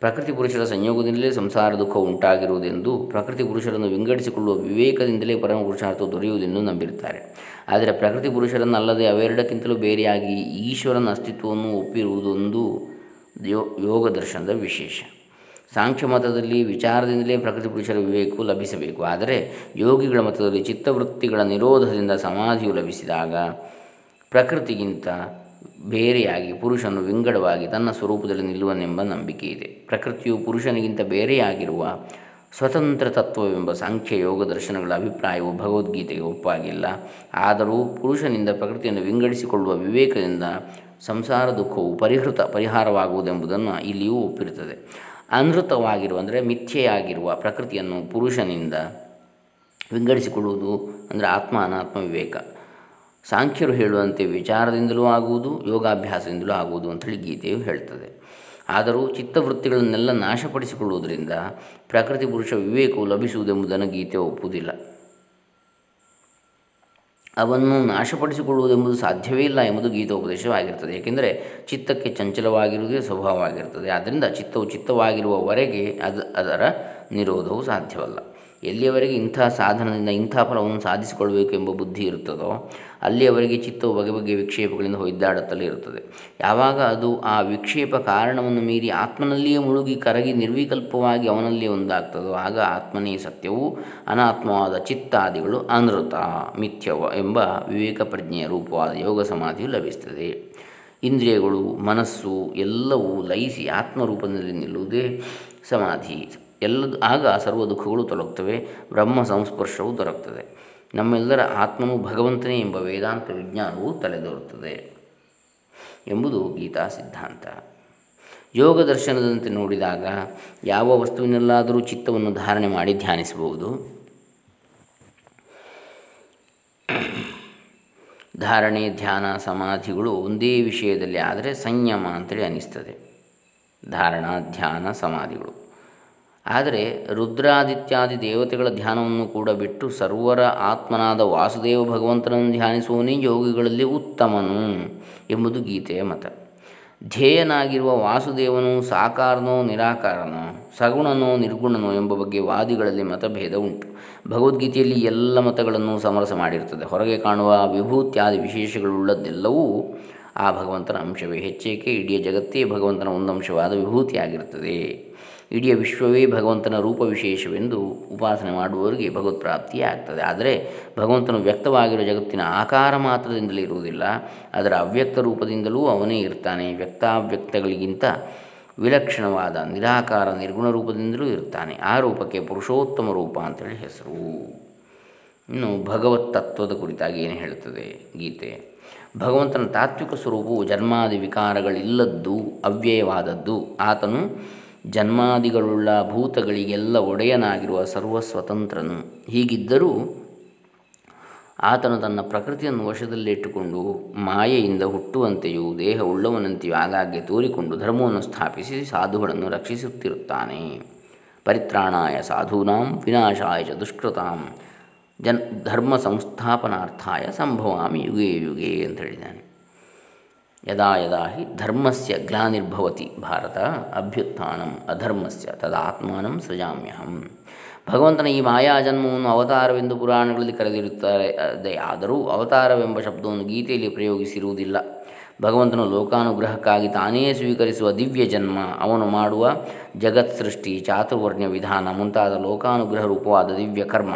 ಪ್ರಕೃತಿ ಪುರುಷರ ಸಂಯೋಗದಿಂದಲೇ ಸಂಸಾರ ದುಃಖ ಉಂಟಾಗಿರುವುದೆಂದು ಪ್ರಕೃತಿ ಪುರುಷರನ್ನು ವಿಂಗಡಿಸಿಕೊಳ್ಳುವ ವಿವೇಕದಿಂದಲೇ ಪರಮ ಪುರುಷಾರ್ಥ ದೊರೆಯುವುದೆಂದು ನಂಬಿರುತ್ತಾರೆ. ಆದರೆ ಪ್ರಕೃತಿ ಪುರುಷರನ್ನಲ್ಲದೆ ಅವೆರಡಕ್ಕಿಂತಲೂ ಬೇರೆಯಾಗಿ ಈಶ್ವರನ ಅಸ್ತಿತ್ವವನ್ನು ಒಪ್ಪಿರುವುದೊಂದು ಯೋ, ಯೋಗ ದರ್ಶನದ ವಿಶೇಷ. ಸಾಂಖ್ಯ ಮತದಲ್ಲಿ ವಿಚಾರದಿಂದಲೇ ಪ್ರಕೃತಿ ಪುರುಷರ ವಿವೇಕವು ಲಭಿಸಬೇಕು. ಆದರೆ ಯೋಗಿಗಳ ಮತದಲ್ಲಿ ಚಿತ್ತವೃತ್ತಿಗಳ ನಿರೋಧದಿಂದ ಸಮಾಧಿಯು ಲಭಿಸಿದಾಗ ಪ್ರಕೃತಿಗಿಂತ ಬೇರೆಯಾಗಿ, ಪುರುಷನು ವಿಂಗಡವಾಗಿ ತನ್ನ ಸ್ವರೂಪದಲ್ಲಿ ನಿಲ್ಲುವನೆಂಬ ನಂಬಿಕೆ ಇದೆ. ಪ್ರಕೃತಿಯು ಪುರುಷನಿಗಿಂತ ಬೇರೆಯಾಗಿರುವ ಸ್ವತಂತ್ರ ತತ್ವವೆಂಬ ಸಾಂಖ್ಯ ಯೋಗ ದರ್ಶನಗಳ ಅಭಿಪ್ರಾಯವು ಭಗವದ್ಗೀತೆಗೆ ಒಪ್ಪಾಗಿಲ್ಲ. ಆದರೂ ಪುರುಷನಿಂದ ಪ್ರಕೃತಿಯನ್ನು ವಿಂಗಡಿಸಿಕೊಳ್ಳುವ ವಿವೇಕದಿಂದ ಸಂಸಾರ ದುಃಖವು ಪರಿಹೃತ ಪರಿಹಾರವಾಗುವುದೆಂಬುದನ್ನು ಇಲ್ಲಿಯೂ ಒಪ್ಪಿರುತ್ತದೆ. ಅನೃತವಾಗಿರುವ ಅಂದರೆ ಮಿಥ್ಯೆಯಾಗಿರುವ ಪ್ರಕೃತಿಯನ್ನು ಪುರುಷನಿಂದ ವಿಂಗಡಿಸಿಕೊಳ್ಳುವುದು ಅಂದರೆ ಆತ್ಮ ಅನಾತ್ಮ ವಿವೇಕ. ಸಾಂಖ್ಯರು ಹೇಳುವಂತೆ ವಿಚಾರದಿಂದಲೂ ಆಗುವುದು, ಯೋಗಾಭ್ಯಾಸದಿಂದಲೂ ಆಗುವುದು ಅಂಥೇಳಿ ಗೀತೆಯು ಹೇಳ್ತದೆ. ಆದರೂ ಚಿತ್ತವೃತ್ತಿಗಳನ್ನೆಲ್ಲ ನಾಶಪಡಿಸಿಕೊಳ್ಳುವುದರಿಂದ ಪ್ರಕೃತಿ ಪುರುಷ ವಿವೇಕವು ಲಭಿಸುವುದೆಂಬುದನ್ನು ಗೀತೆ ಒಪ್ಪುವುದಿಲ್ಲ. ಅವನ್ನು ನಾಶಪಡಿಸಿಕೊಳ್ಳುವುದೆಂಬುದು ಸಾಧ್ಯವೇ ಇಲ್ಲ ಎಂಬುದು ಗೀತೋಪದೇಶವಾಗಿರ್ತದೆ ಏಕೆಂದರೆ ಚಿತ್ತಕ್ಕೆ ಚಂಚಲವಾಗಿರುವುದೇ ಸ್ವಭಾವವಾಗಿರ್ತದೆ. ಆದ್ದರಿಂದ ಚಿತ್ತವು ಚಿತ್ತವಾಗಿರುವವರೆಗೆ ಅದು, ಅದರ ನಿರೋಧವು ಸಾಧ್ಯವಲ್ಲ. ಎಲ್ಲಿಯವರೆಗೆ ಇಂಥ ಸಾಧನದಿಂದ ಇಂಥ ಫಲವನ್ನು ಸಾಧಿಸಿಕೊಳ್ಳಬೇಕು ಎಂಬ ಬುದ್ಧಿ ಇರುತ್ತದೋ ಅಲ್ಲಿಯವರೆಗೆ ಚಿತ್ತವು ಬಗೆ ಬಗೆಯ ವಿಕ್ಷೇಪಗಳಿಂದ ಹೊಯ್ದಾಡುತ್ತಲೇ ಇರುತ್ತದೆ. ಯಾವಾಗ ಅದು ಆ ವಿಕ್ಷೇಪ ಕಾರಣವನ್ನು ಮೀರಿ ಆತ್ಮನಲ್ಲಿಯೇ ಮುಳುಗಿ ಕರಗಿ ನಿರ್ವಿಕಲ್ಪವಾಗಿ ಅವನಲ್ಲಿಯೇ ಒಂದಾಗ್ತದೋ, ಆಗ ಆತ್ಮನೇ ಸತ್ಯವು, ಅನಾತ್ಮವಾದ ಚಿತ್ತಾದಿಗಳು ಅನೃತ, ಮಿಥ್ಯವ ಎಂಬ ವಿವೇಕ ಪ್ರಜ್ಞೆಯ ರೂಪವಾದ ಯೋಗ ಸಮಾಧಿಯು ಲಭಿಸುತ್ತದೆ. ಇಂದ್ರಿಯಗಳು, ಮನಸ್ಸು ಎಲ್ಲವೂ ಲಯಿಸಿ ಆತ್ಮರೂಪದಲ್ಲಿ ನಿಲ್ಲುವುದೇ ಸಮಾಧಿ. ಎಲ್ಲದು ಆಗ ಸರ್ವ ದುಃಖಗಳು ತೊಲಗ್ತವೆ ಬ್ರಹ್ಮ ಸಂಸ್ಪರ್ಶವು ದೊರಕ್ತದೆ ನಮ್ಮೆಲ್ಲರ ಆತ್ಮವು ಭಗವಂತನೇ ಎಂಬ ವೇದಾಂತ ವಿಜ್ಞಾನವು ತಲೆದೋರುತ್ತದೆ ಎಂಬುದು ಗೀತಾ ಸಿದ್ಧಾಂತ. ಯೋಗ ದರ್ಶನದಂತೆ ನೋಡಿದಾಗ ಯಾವ ವಸ್ತುವಿನಲ್ಲಾದರೂ ಚಿತ್ತವನ್ನು ಧಾರಣೆ ಮಾಡಿ ಧ್ಯಾನಿಸಬಹುದು. ಧಾರಣೆ, ಧ್ಯಾನ, ಸಮಾಧಿಗಳು ಒಂದೇ ವಿಷಯದಲ್ಲಿ ಆದರೆ ಸಂಯಮ ಅಂತೇಳಿ ಅನ್ನಿಸ್ತದೆ ಧಾರಣಾ, ಧ್ಯಾನ, ಸಮಾಧಿಗಳು. ಆದರೆ ರುದ್ರಾದಿತ್ಯಾದಿ ದೇವತೆಗಳ ಧ್ಯಾನವನ್ನು ಕೂಡ ಬಿಟ್ಟು ಸರ್ವರ ಆತ್ಮನಾದ ವಾಸುದೇವ ಭಗವಂತನನ್ನು ಧ್ಯಾನಿಸುವನೇ ಯೋಗಿಗಳಲ್ಲಿ ಉತ್ತಮನು ಎಂಬುದು ಗೀತೆಯ ಮತ. ಧ್ಯೇಯನಾಗಿರುವ ವಾಸುದೇವನು ಸಾಕಾರನೋ ನಿರಾಕಾರನೋ ಸಗುಣನೋ ನಿರ್ಗುಣನೋ ಎಂಬ ಬಗ್ಗೆ ವಾದಿಗಳಲ್ಲಿ ಮತಭೇದ ಉಂಟು. ಭಗವದ್ಗೀತೆಯಲ್ಲಿ ಎಲ್ಲ ಮತಗಳನ್ನು ಸಮರಸ ಮಾಡಿರ್ತದೆ. ಹೊರಗೆ ಕಾಣುವ ವಿಭೂತ್ಯಾದಿ ವಿಶೇಷಗಳುಳ್ಳದ್ದೆಲ್ಲವೂ ಆ ಭಗವಂತನ ಅಂಶವೇ. ಹೆಚ್ಚೇಕೆ ಇಡೀ ಜಗತ್ತೇ ಭಗವಂತನ ಒಂದು ಅಂಶವಾದ ವಿಭೂತಿಯಾಗಿರುತ್ತದೆ ಇಡೀ ವಿಶ್ವವೇ ಭಗವಂತನ ರೂಪ ವಿಶೇಷವೆಂದು ಉಪಾಸನೆ ಮಾಡುವವರಿಗೆ ಭಗವತ್ ಪ್ರಾಪ್ತಿಯೇ ಆಗ್ತದೆ. ಆದರೆ ಭಗವಂತನು ವ್ಯಕ್ತವಾಗಿರುವ ಜಗತ್ತಿನ ಆಕಾರ ಮಾತ್ರದಿಂದಲೇ ಇರುವುದಿಲ್ಲ. ಅದರ ಅವ್ಯಕ್ತ ರೂಪದಿಂದಲೂ ಅವನೇ ಇರ್ತಾನೆ. ವ್ಯಕ್ತಾವ್ಯಕ್ತಗಳಿಗಿಂತ ವಿಲಕ್ಷಣವಾದ ನಿರಾಕಾರ ನಿರ್ಗುಣ ರೂಪದಿಂದಲೂ ಇರ್ತಾನೆ. ಆ ರೂಪಕ್ಕೆ ಪುರುಷೋತ್ತಮ ರೂಪ ಅಂತೇಳಿ ಹೆಸರು. ಇನ್ನು ಭಗವತ್ ತತ್ವದ ಕುರಿತಾಗಿ ಏನು ಹೇಳುತ್ತದೆ? ಗೀತೆ. ಭಗವಂತನ ತಾತ್ವಿಕ ಸ್ವರೂಪವು ಜನ್ಮಾದಿ ವಿಕಾರಗಳಿಲ್ಲದ್ದು, ಅವ್ಯಯವಾದದ್ದು. ಆತನು ಜನ್ಮಾದಿಗಳುಳ್ಳ ಭೂತಗಳಿಗೆಲ್ಲ ಒಡೆಯನಾಗಿರುವ ಸರ್ವಸ್ವತಂತ್ರನು. ಹೀಗಿದ್ದರೂ ಆತನು ತನ್ನ ಪ್ರಕೃತಿಯನ್ನು ವಶದಲ್ಲಿಟ್ಟುಕೊಂಡು ಮಾಯೆಯಿಂದ ಹುಟ್ಟುವಂತೆಯೂ ದೇಹ ಉಳ್ಳವನಂತೆಯೂ ಆಗಾಗ್ಗೆ ತೋರಿಕೊಂಡು ಧರ್ಮವನ್ನು ಸ್ಥಾಪಿಸಿ ಸಾಧುಗಳನ್ನು ರಕ್ಷಿಸುತ್ತಿರುತ್ತಾನೆ. ಪರಿತ್ರಾಣಾಯ ಸಾಧೂನಾಂ, ವಿನಾಶಾಯ ಚ ದುಷ್ಕೃತಾಂ, ಜನ್, ಧರ್ಮ ಸಂಸ್ಥಾಪನಾರ್ಥಾಯ ಸಂಭವಾಮಿ ಯುಗೇ ಯುಗೇ ಅಂತ ಹೇಳಿದ್ದಾನೆ. ಯದಾ ಯದಾ ಹಿ ಧರ್ಮಸ್ಯ ಗ್ಲಾನಿರ್ಭವತಿ ಭಾರತ ಅಭ್ಯುತ್ಥಾನಂ ಅಧರ್ಮಸ್ಯ ತದಾತ್ಮಾನಂ ಸೃಜಾಮ್ಯಹಂ ಭಗವಂತನ ಈ ಮಾಯಾ ಜನ್ಮವನ್ನು ಅವತಾರವೆಂದು ಪುರಾಣಗಳಲ್ಲಿ ಕರೆದಿರುತ್ತಾರೆ. ಆದರೂ ಅವತಾರವೆಂಬ ಶಬ್ದವನ್ನು ಗೀತೆಯಲ್ಲಿ ಪ್ರಯೋಗಿಸಿರುವುದಿಲ್ಲ. ಭಗವಂತನು ಲೋಕಾನುಗ್ರಹಕ್ಕಾಗಿ ತಾನೇ ಸ್ವೀಕರಿಸುವ ದಿವ್ಯ ಜನ್ಮ, ಅವನು ಮಾಡುವ ಜಗತ್ ಸೃಷ್ಟಿ ಚಾತುರ್ವರ್ಣ್ಯ ವಿಧಾನ ಮುಂತಾದ ಲೋಕಾನುಗ್ರಹ ರೂಪವಾದ ದಿವ್ಯ ಕರ್ಮ.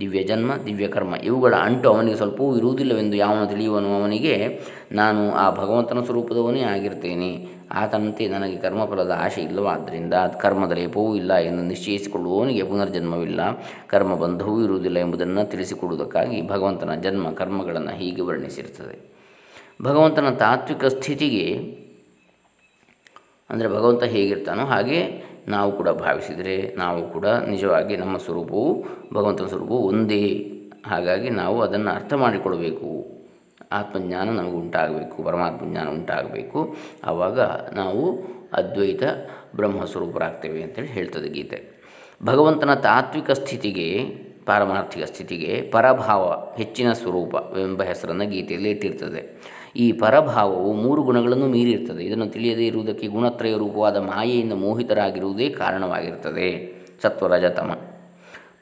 ದಿವ್ಯ ಜನ್ಮ, ದಿವ್ಯ ಕರ್ಮ. ಇವುಗಳ ಅಂಟು ಅವನಿಗೆ ಸ್ವಲ್ಪವೂ ಇರುವುದಿಲ್ಲವೆಂದು ಯಾವನು ತಿಳಿಯುವನು? ಅವನಿಗೆ ನಾನು ಆ ಭಗವಂತನ ಸ್ವರೂಪದವನೇ ಆಗಿರ್ತೇನೆ. ಆತನಂತೆ ನನಗೆ ಕರ್ಮಫಲದ ಆಶೆ ಇಲ್ಲವಾದ್ದರಿಂದ ಕರ್ಮದ ಲೇಪವೂ ಇಲ್ಲ ಎಂದು ನಿಶ್ಚಯಿಸಿಕೊಳ್ಳುವವನಿಗೆ ಪುನರ್ಜನ್ಮವಿಲ್ಲ. ಕರ್ಮ ಬಂಧವೂ ಇರುವುದಿಲ್ಲ ಎಂಬುದನ್ನು ತಿಳಿಸಿಕೊಡುವುದಕ್ಕಾಗಿ ಭಗವಂತನ ಜನ್ಮ ಕರ್ಮಗಳನ್ನು ಹೀಗೆ ವರ್ಣಿಸಿರ್ತದೆ ಭಗವಂತನ ತಾತ್ವಿಕ ಸ್ಥಿತಿಗೆ ಅಂದರೆ ಭಗವಂತ ಹೇಗಿರ್ತಾನೋ ಹಾಗೆ ನಾವು ಕೂಡ ಭಾವಿಸಿದರೆ ನಾವು ಕೂಡ ನಿಜವಾಗಿ ನಮ್ಮ ಸ್ವರೂಪವು, ಭಗವಂತನ ಸ್ವರೂಪವು ಒಂದೇ. ಹಾಗಾಗಿ ನಾವು ಅದನ್ನು ಅರ್ಥ ಮಾಡಿಕೊಳ್ಬೇಕು. ಆತ್ಮಜ್ಞಾನ ನಮಗೆ ಉಂಟಾಗಬೇಕು, ಪರಮಾತ್ಮ ಜ್ಞಾನ ಉಂಟಾಗಬೇಕು. ಆವಾಗ ನಾವು ಅದ್ವೈತ ಬ್ರಹ್ಮಸ್ವರೂಪರಾಗ್ತೇವೆ ಅಂತೇಳಿ ಹೇಳ್ತದೆ ಗೀತೆ. ಭಗವಂತನ ತಾತ್ವಿಕ ಸ್ಥಿತಿಗೆ, ಪಾರಮಾರ್ಥಿಕ ಸ್ಥಿತಿಗೆ ಪರಭಾವ, ಹೆಚ್ಚಿನ ಸ್ವರೂಪ ಎಂಬ ಹೆಸರನ್ನು ಗೀತೆಯಲ್ಲಿ ಇಟ್ಟಿರ್ತದೆ. ಈ ಪರಭಾವವು ಮೂರು ಗುಣಗಳನ್ನು ಮೀರಿರ್ತದೆ. ಇದನ್ನು ತಿಳಿಯದೇ ಇರುವುದಕ್ಕೆ ಗುಣತ್ರಯ ರೂಪವಾದ ಮಾಯೆಯಿಂದ ಮೋಹಿತರಾಗಿರುವುದೇ ಕಾರಣವಾಗಿರುತ್ತದೆ. ಸತ್ವರಜತಮ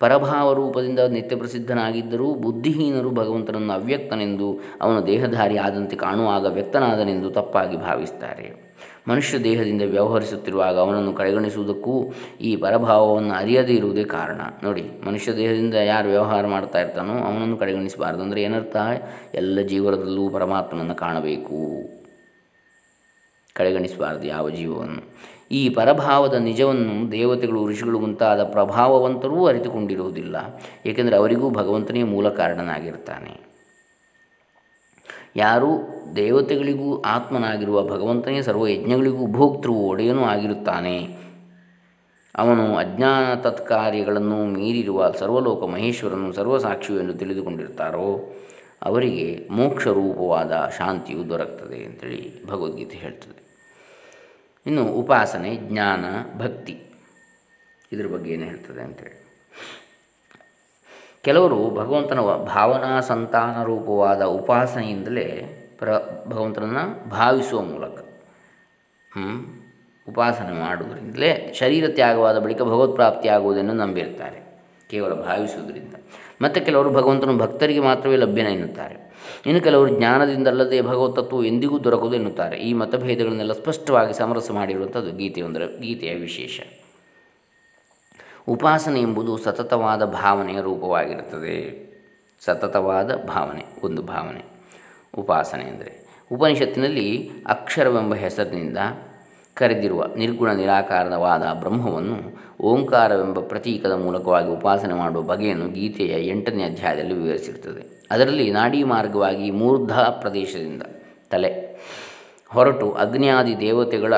ಪರಭಾವ ರೂಪದಿಂದ ನಿತ್ಯ ಪ್ರಸಿದ್ಧನಾಗಿದ್ದರೂ ಬುದ್ಧಿಹೀನರು ಭಗವಂತನನ್ನು ಅವ್ಯಕ್ತನೆಂದು, ಅವನು ದೇಹಧಾರಿ ಆದಂತೆ ಕಾಣುವಾಗ ವ್ಯಕ್ತನಾದನೆಂದು ತಪ್ಪಾಗಿ ಭಾವಿಸ್ತಾರೆ ಮನುಷ್ಯ ದೇಹದಿಂದ ವ್ಯವಹರಿಸುತ್ತಿರುವಾಗ ಅವನನ್ನು ಕಡೆಗಣಿಸುವುದಕ್ಕೂ ಈ ಪರಭಾವವನ್ನು ಅರಿಯದೇ ಇರುವುದೇ ಕಾರಣ. ನೋಡಿ, ಮನುಷ್ಯ ದೇಹದಿಂದ ಯಾರು ವ್ಯವಹಾರ ಮಾಡ್ತಾ ಇರ್ತಾನೋ ಅವನನ್ನು ಕಡೆಗಣಿಸಬಾರದು. ಅಂದರೆ ಏನರ್ಥ? ಎಲ್ಲ ಜೀವನದಲ್ಲೂ ಪರಮಾತ್ಮನನ್ನು ಕಾಣಬೇಕು. ಕಡೆಗಣಿಸಬಾರದು ಯಾವ ಜೀವವನ್ನು. ಈ ಪರಭಾವದ ನಿಜವನ್ನು ದೇವತೆಗಳು, ಋಷಿಗಳು ಮುಂತಾದ ಪ್ರಭಾವವಂತರೂ ಅರಿತುಕೊಂಡಿರುವುದಿಲ್ಲ. ಏಕೆಂದರೆ ಅವರಿಗೂ ಭಗವಂತನೇ ಮೂಲ ಕಾರಣನಾಗಿರ್ತಾನೆ. ಯಾರು ದೇವತೆಗಳಿಗೂ ಆತ್ಮನಾಗಿರುವ ಭಗವಂತನೇ ಸರ್ವ ಯಜ್ಞಗಳಿಗೂ ಭೋಕ್ತೃವು ಒಡೆಯನೂ ಆಗಿರುತ್ತಾನೆ. ಅವನು ಅಜ್ಞಾನ ತತ್ಕಾರ್ಯಗಳನ್ನು ಮೀರಿರುವ ಸರ್ವಲೋಕ ಮಹೇಶ್ವರನು ಸರ್ವಸಾಕ್ಷಿಯು ಎಂದು ತಿಳಿದುಕೊಂಡಿರ್ತಾರೋ, ಅವರಿಗೆ ಮೋಕ್ಷ ರೂಪವಾದ ಶಾಂತಿಯು ದೊರಕ್ತದೆ ಅಂತೇಳಿ ಭಗವದ್ಗೀತೆ ಹೇಳ್ತದೆ. ಇನ್ನು ಉಪಾಸನೆ, ಜ್ಞಾನ, ಭಕ್ತಿ ಇದ್ರ ಬಗ್ಗೆ ಏನು ಹೇಳ್ತದೆ ಅಂತೇಳಿ. ಕೆಲವರು ಭಗವಂತನ ಭಾವನಾ ಸಂತಾನ ರೂಪವಾದ ಉಪಾಸನೆಯಿಂದಲೇ ಪ್ರ ಭಗವಂತನನ್ನು ಭಾವಿಸುವ ಮೂಲಕ ಉಪಾಸನೆ ಮಾಡುವುದರಿಂದಲೇ ಶರೀರ ತ್ಯಾಗವಾದ ಬಳಿಕ ಭಗವತ್ಪ್ರಾಪ್ತಿಯಾಗುವುದನ್ನು ನಂಬಿರ್ತಾರೆ, ಕೇವಲ ಭಾವಿಸುವುದರಿಂದ. ಮತ್ತು ಕೆಲವರು ಭಗವಂತನು ಭಕ್ತರಿಗೆ ಮಾತ್ರವೇ ಲಭ್ಯನ ಎನ್ನುತ್ತಾರೆ. ಇನ್ನು ಕೆಲವರು ಜ್ಞಾನದಿಂದಲ್ಲದೆ ಭಗವತತ್ವ ಎಂದಿಗೂ ದೊರಕುವುದು ಎನ್ನುತ್ತಾರೆ. ಈ ಮತಭೇದಗಳನ್ನೆಲ್ಲ ಸ್ಪಷ್ಟವಾಗಿ ಸಮರಸ ಮಾಡಿರುವಂಥದ್ದು ಗೀತೆಯೊಂದರ, ಗೀತೆಯ ವಿಶೇಷ. ಉಪಾಸನೆ ಎಂಬುದು ಸತತವಾದ ಭಾವನೆಯ ರೂಪವಾಗಿರುತ್ತದೆ. ಸತತವಾದ ಭಾವನೆ, ಒಂದು ಭಾವನೆ. ಉಪಾಸನೆ ಅಂದರೆ ಉಪನಿಷತ್ತಿನಲ್ಲಿ ಅಕ್ಷರವೆಂಬ ಹೆಸರಿನಿಂದ ಕರೆದಿರುವ ನಿರ್ಗುಣ ನಿರಾಕಾರದವಾದ ಬ್ರಹ್ಮವನ್ನು ಓಂಕಾರವೆಂಬ ಪ್ರತೀಕದ ಮೂಲಕವಾಗಿ ಉಪಾಸನೆ ಮಾಡುವ ಬಗೆಯನ್ನು ಗೀತೆಯ ಎಂಟನೇ ಅಧ್ಯಾಯದಲ್ಲಿ ವಿವರಿಸಿರುತ್ತದೆ. ಅದರಲ್ಲಿ ನಾಡಿ ಮಾರ್ಗವಾಗಿ ಮೂರ್ಧ ಪ್ರದೇಶದಿಂದ ತಲೆ ಹೊರಟು ಅಗ್ನಿಯಾದಿ ದೇವತೆಗಳ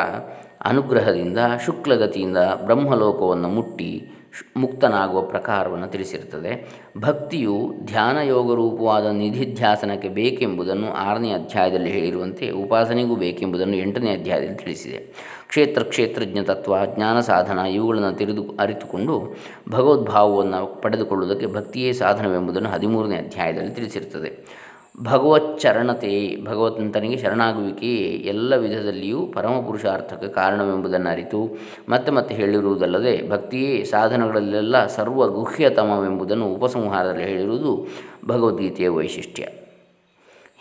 ಅನುಗ್ರಹದಿಂದ ಶುಕ್ಲಗತಿಯಿಂದ ಬ್ರಹ್ಮಲೋಕವನ್ನು ಮುಟ್ಟಿ ಮುಕ್ತನಾಗುವ ಪ್ರಕಾರವನ್ನು ತಿಳಿಸಿರುತ್ತದೆ. ಭಕ್ತಿಯು ಧ್ಯಾನ ಯೋಗ ರೂಪವಾದ ನಿಧಿಧ್ಯಾಸನಕ್ಕೆ ಬೇಕೆಂಬುದನ್ನು ಆರನೇ ಅಧ್ಯಾಯದಲ್ಲಿ ಹೇಳಿರುವಂತೆ ಉಪಾಸನೆಗೂ ಬೇಕೆಂಬುದನ್ನು ಎಂಟನೇ ಅಧ್ಯಾಯದಲ್ಲಿ ತಿಳಿಸಿದೆ. ಕ್ಷೇತ್ರ, ಕ್ಷೇತ್ರಜ್ಞ ತತ್ವ, ಜ್ಞಾನ ಸಾಧನ ಇವುಗಳನ್ನು ತಿಳಿದು, ಅರಿತುಕೊಂಡು ಭಗವದ್ಭಾವವನ್ನು ಪಡೆದುಕೊಳ್ಳುವುದಕ್ಕೆ ಭಕ್ತಿಯೇ ಸಾಧನವೆಂಬುದನ್ನು ಹದಿಮೂರನೇ ಅಧ್ಯಾಯದಲ್ಲಿ ತಿಳಿಸಿರುತ್ತದೆ. ಭಗವಚ್ಚರಣತೆ ಭಗವಂತನಿಗೆ ಶರಣಾಗುವಿಕೆ ಎಲ್ಲ ವಿಧದಲ್ಲಿಯೂ ಪರಮ ಪುರುಷಾರ್ಥಕ್ಕೆ ಕಾರಣವೆಂಬುದನ್ನು ಅರಿತು ಮತ್ತೆ ಮತ್ತೆ ಹೇಳಿರುವುದಲ್ಲದೆ ಭಕ್ತಿಯೇ ಸಾಧನಗಳಲ್ಲೆಲ್ಲ ಸರ್ವ ಗುಹ್ಯತಮವೆಂಬುದನ್ನು ಉಪಸಂಹಾರದಲ್ಲಿ ಹೇಳಿರುವುದು ಭಗವದ್ಗೀತೆಯ ವೈಶಿಷ್ಟ್ಯ.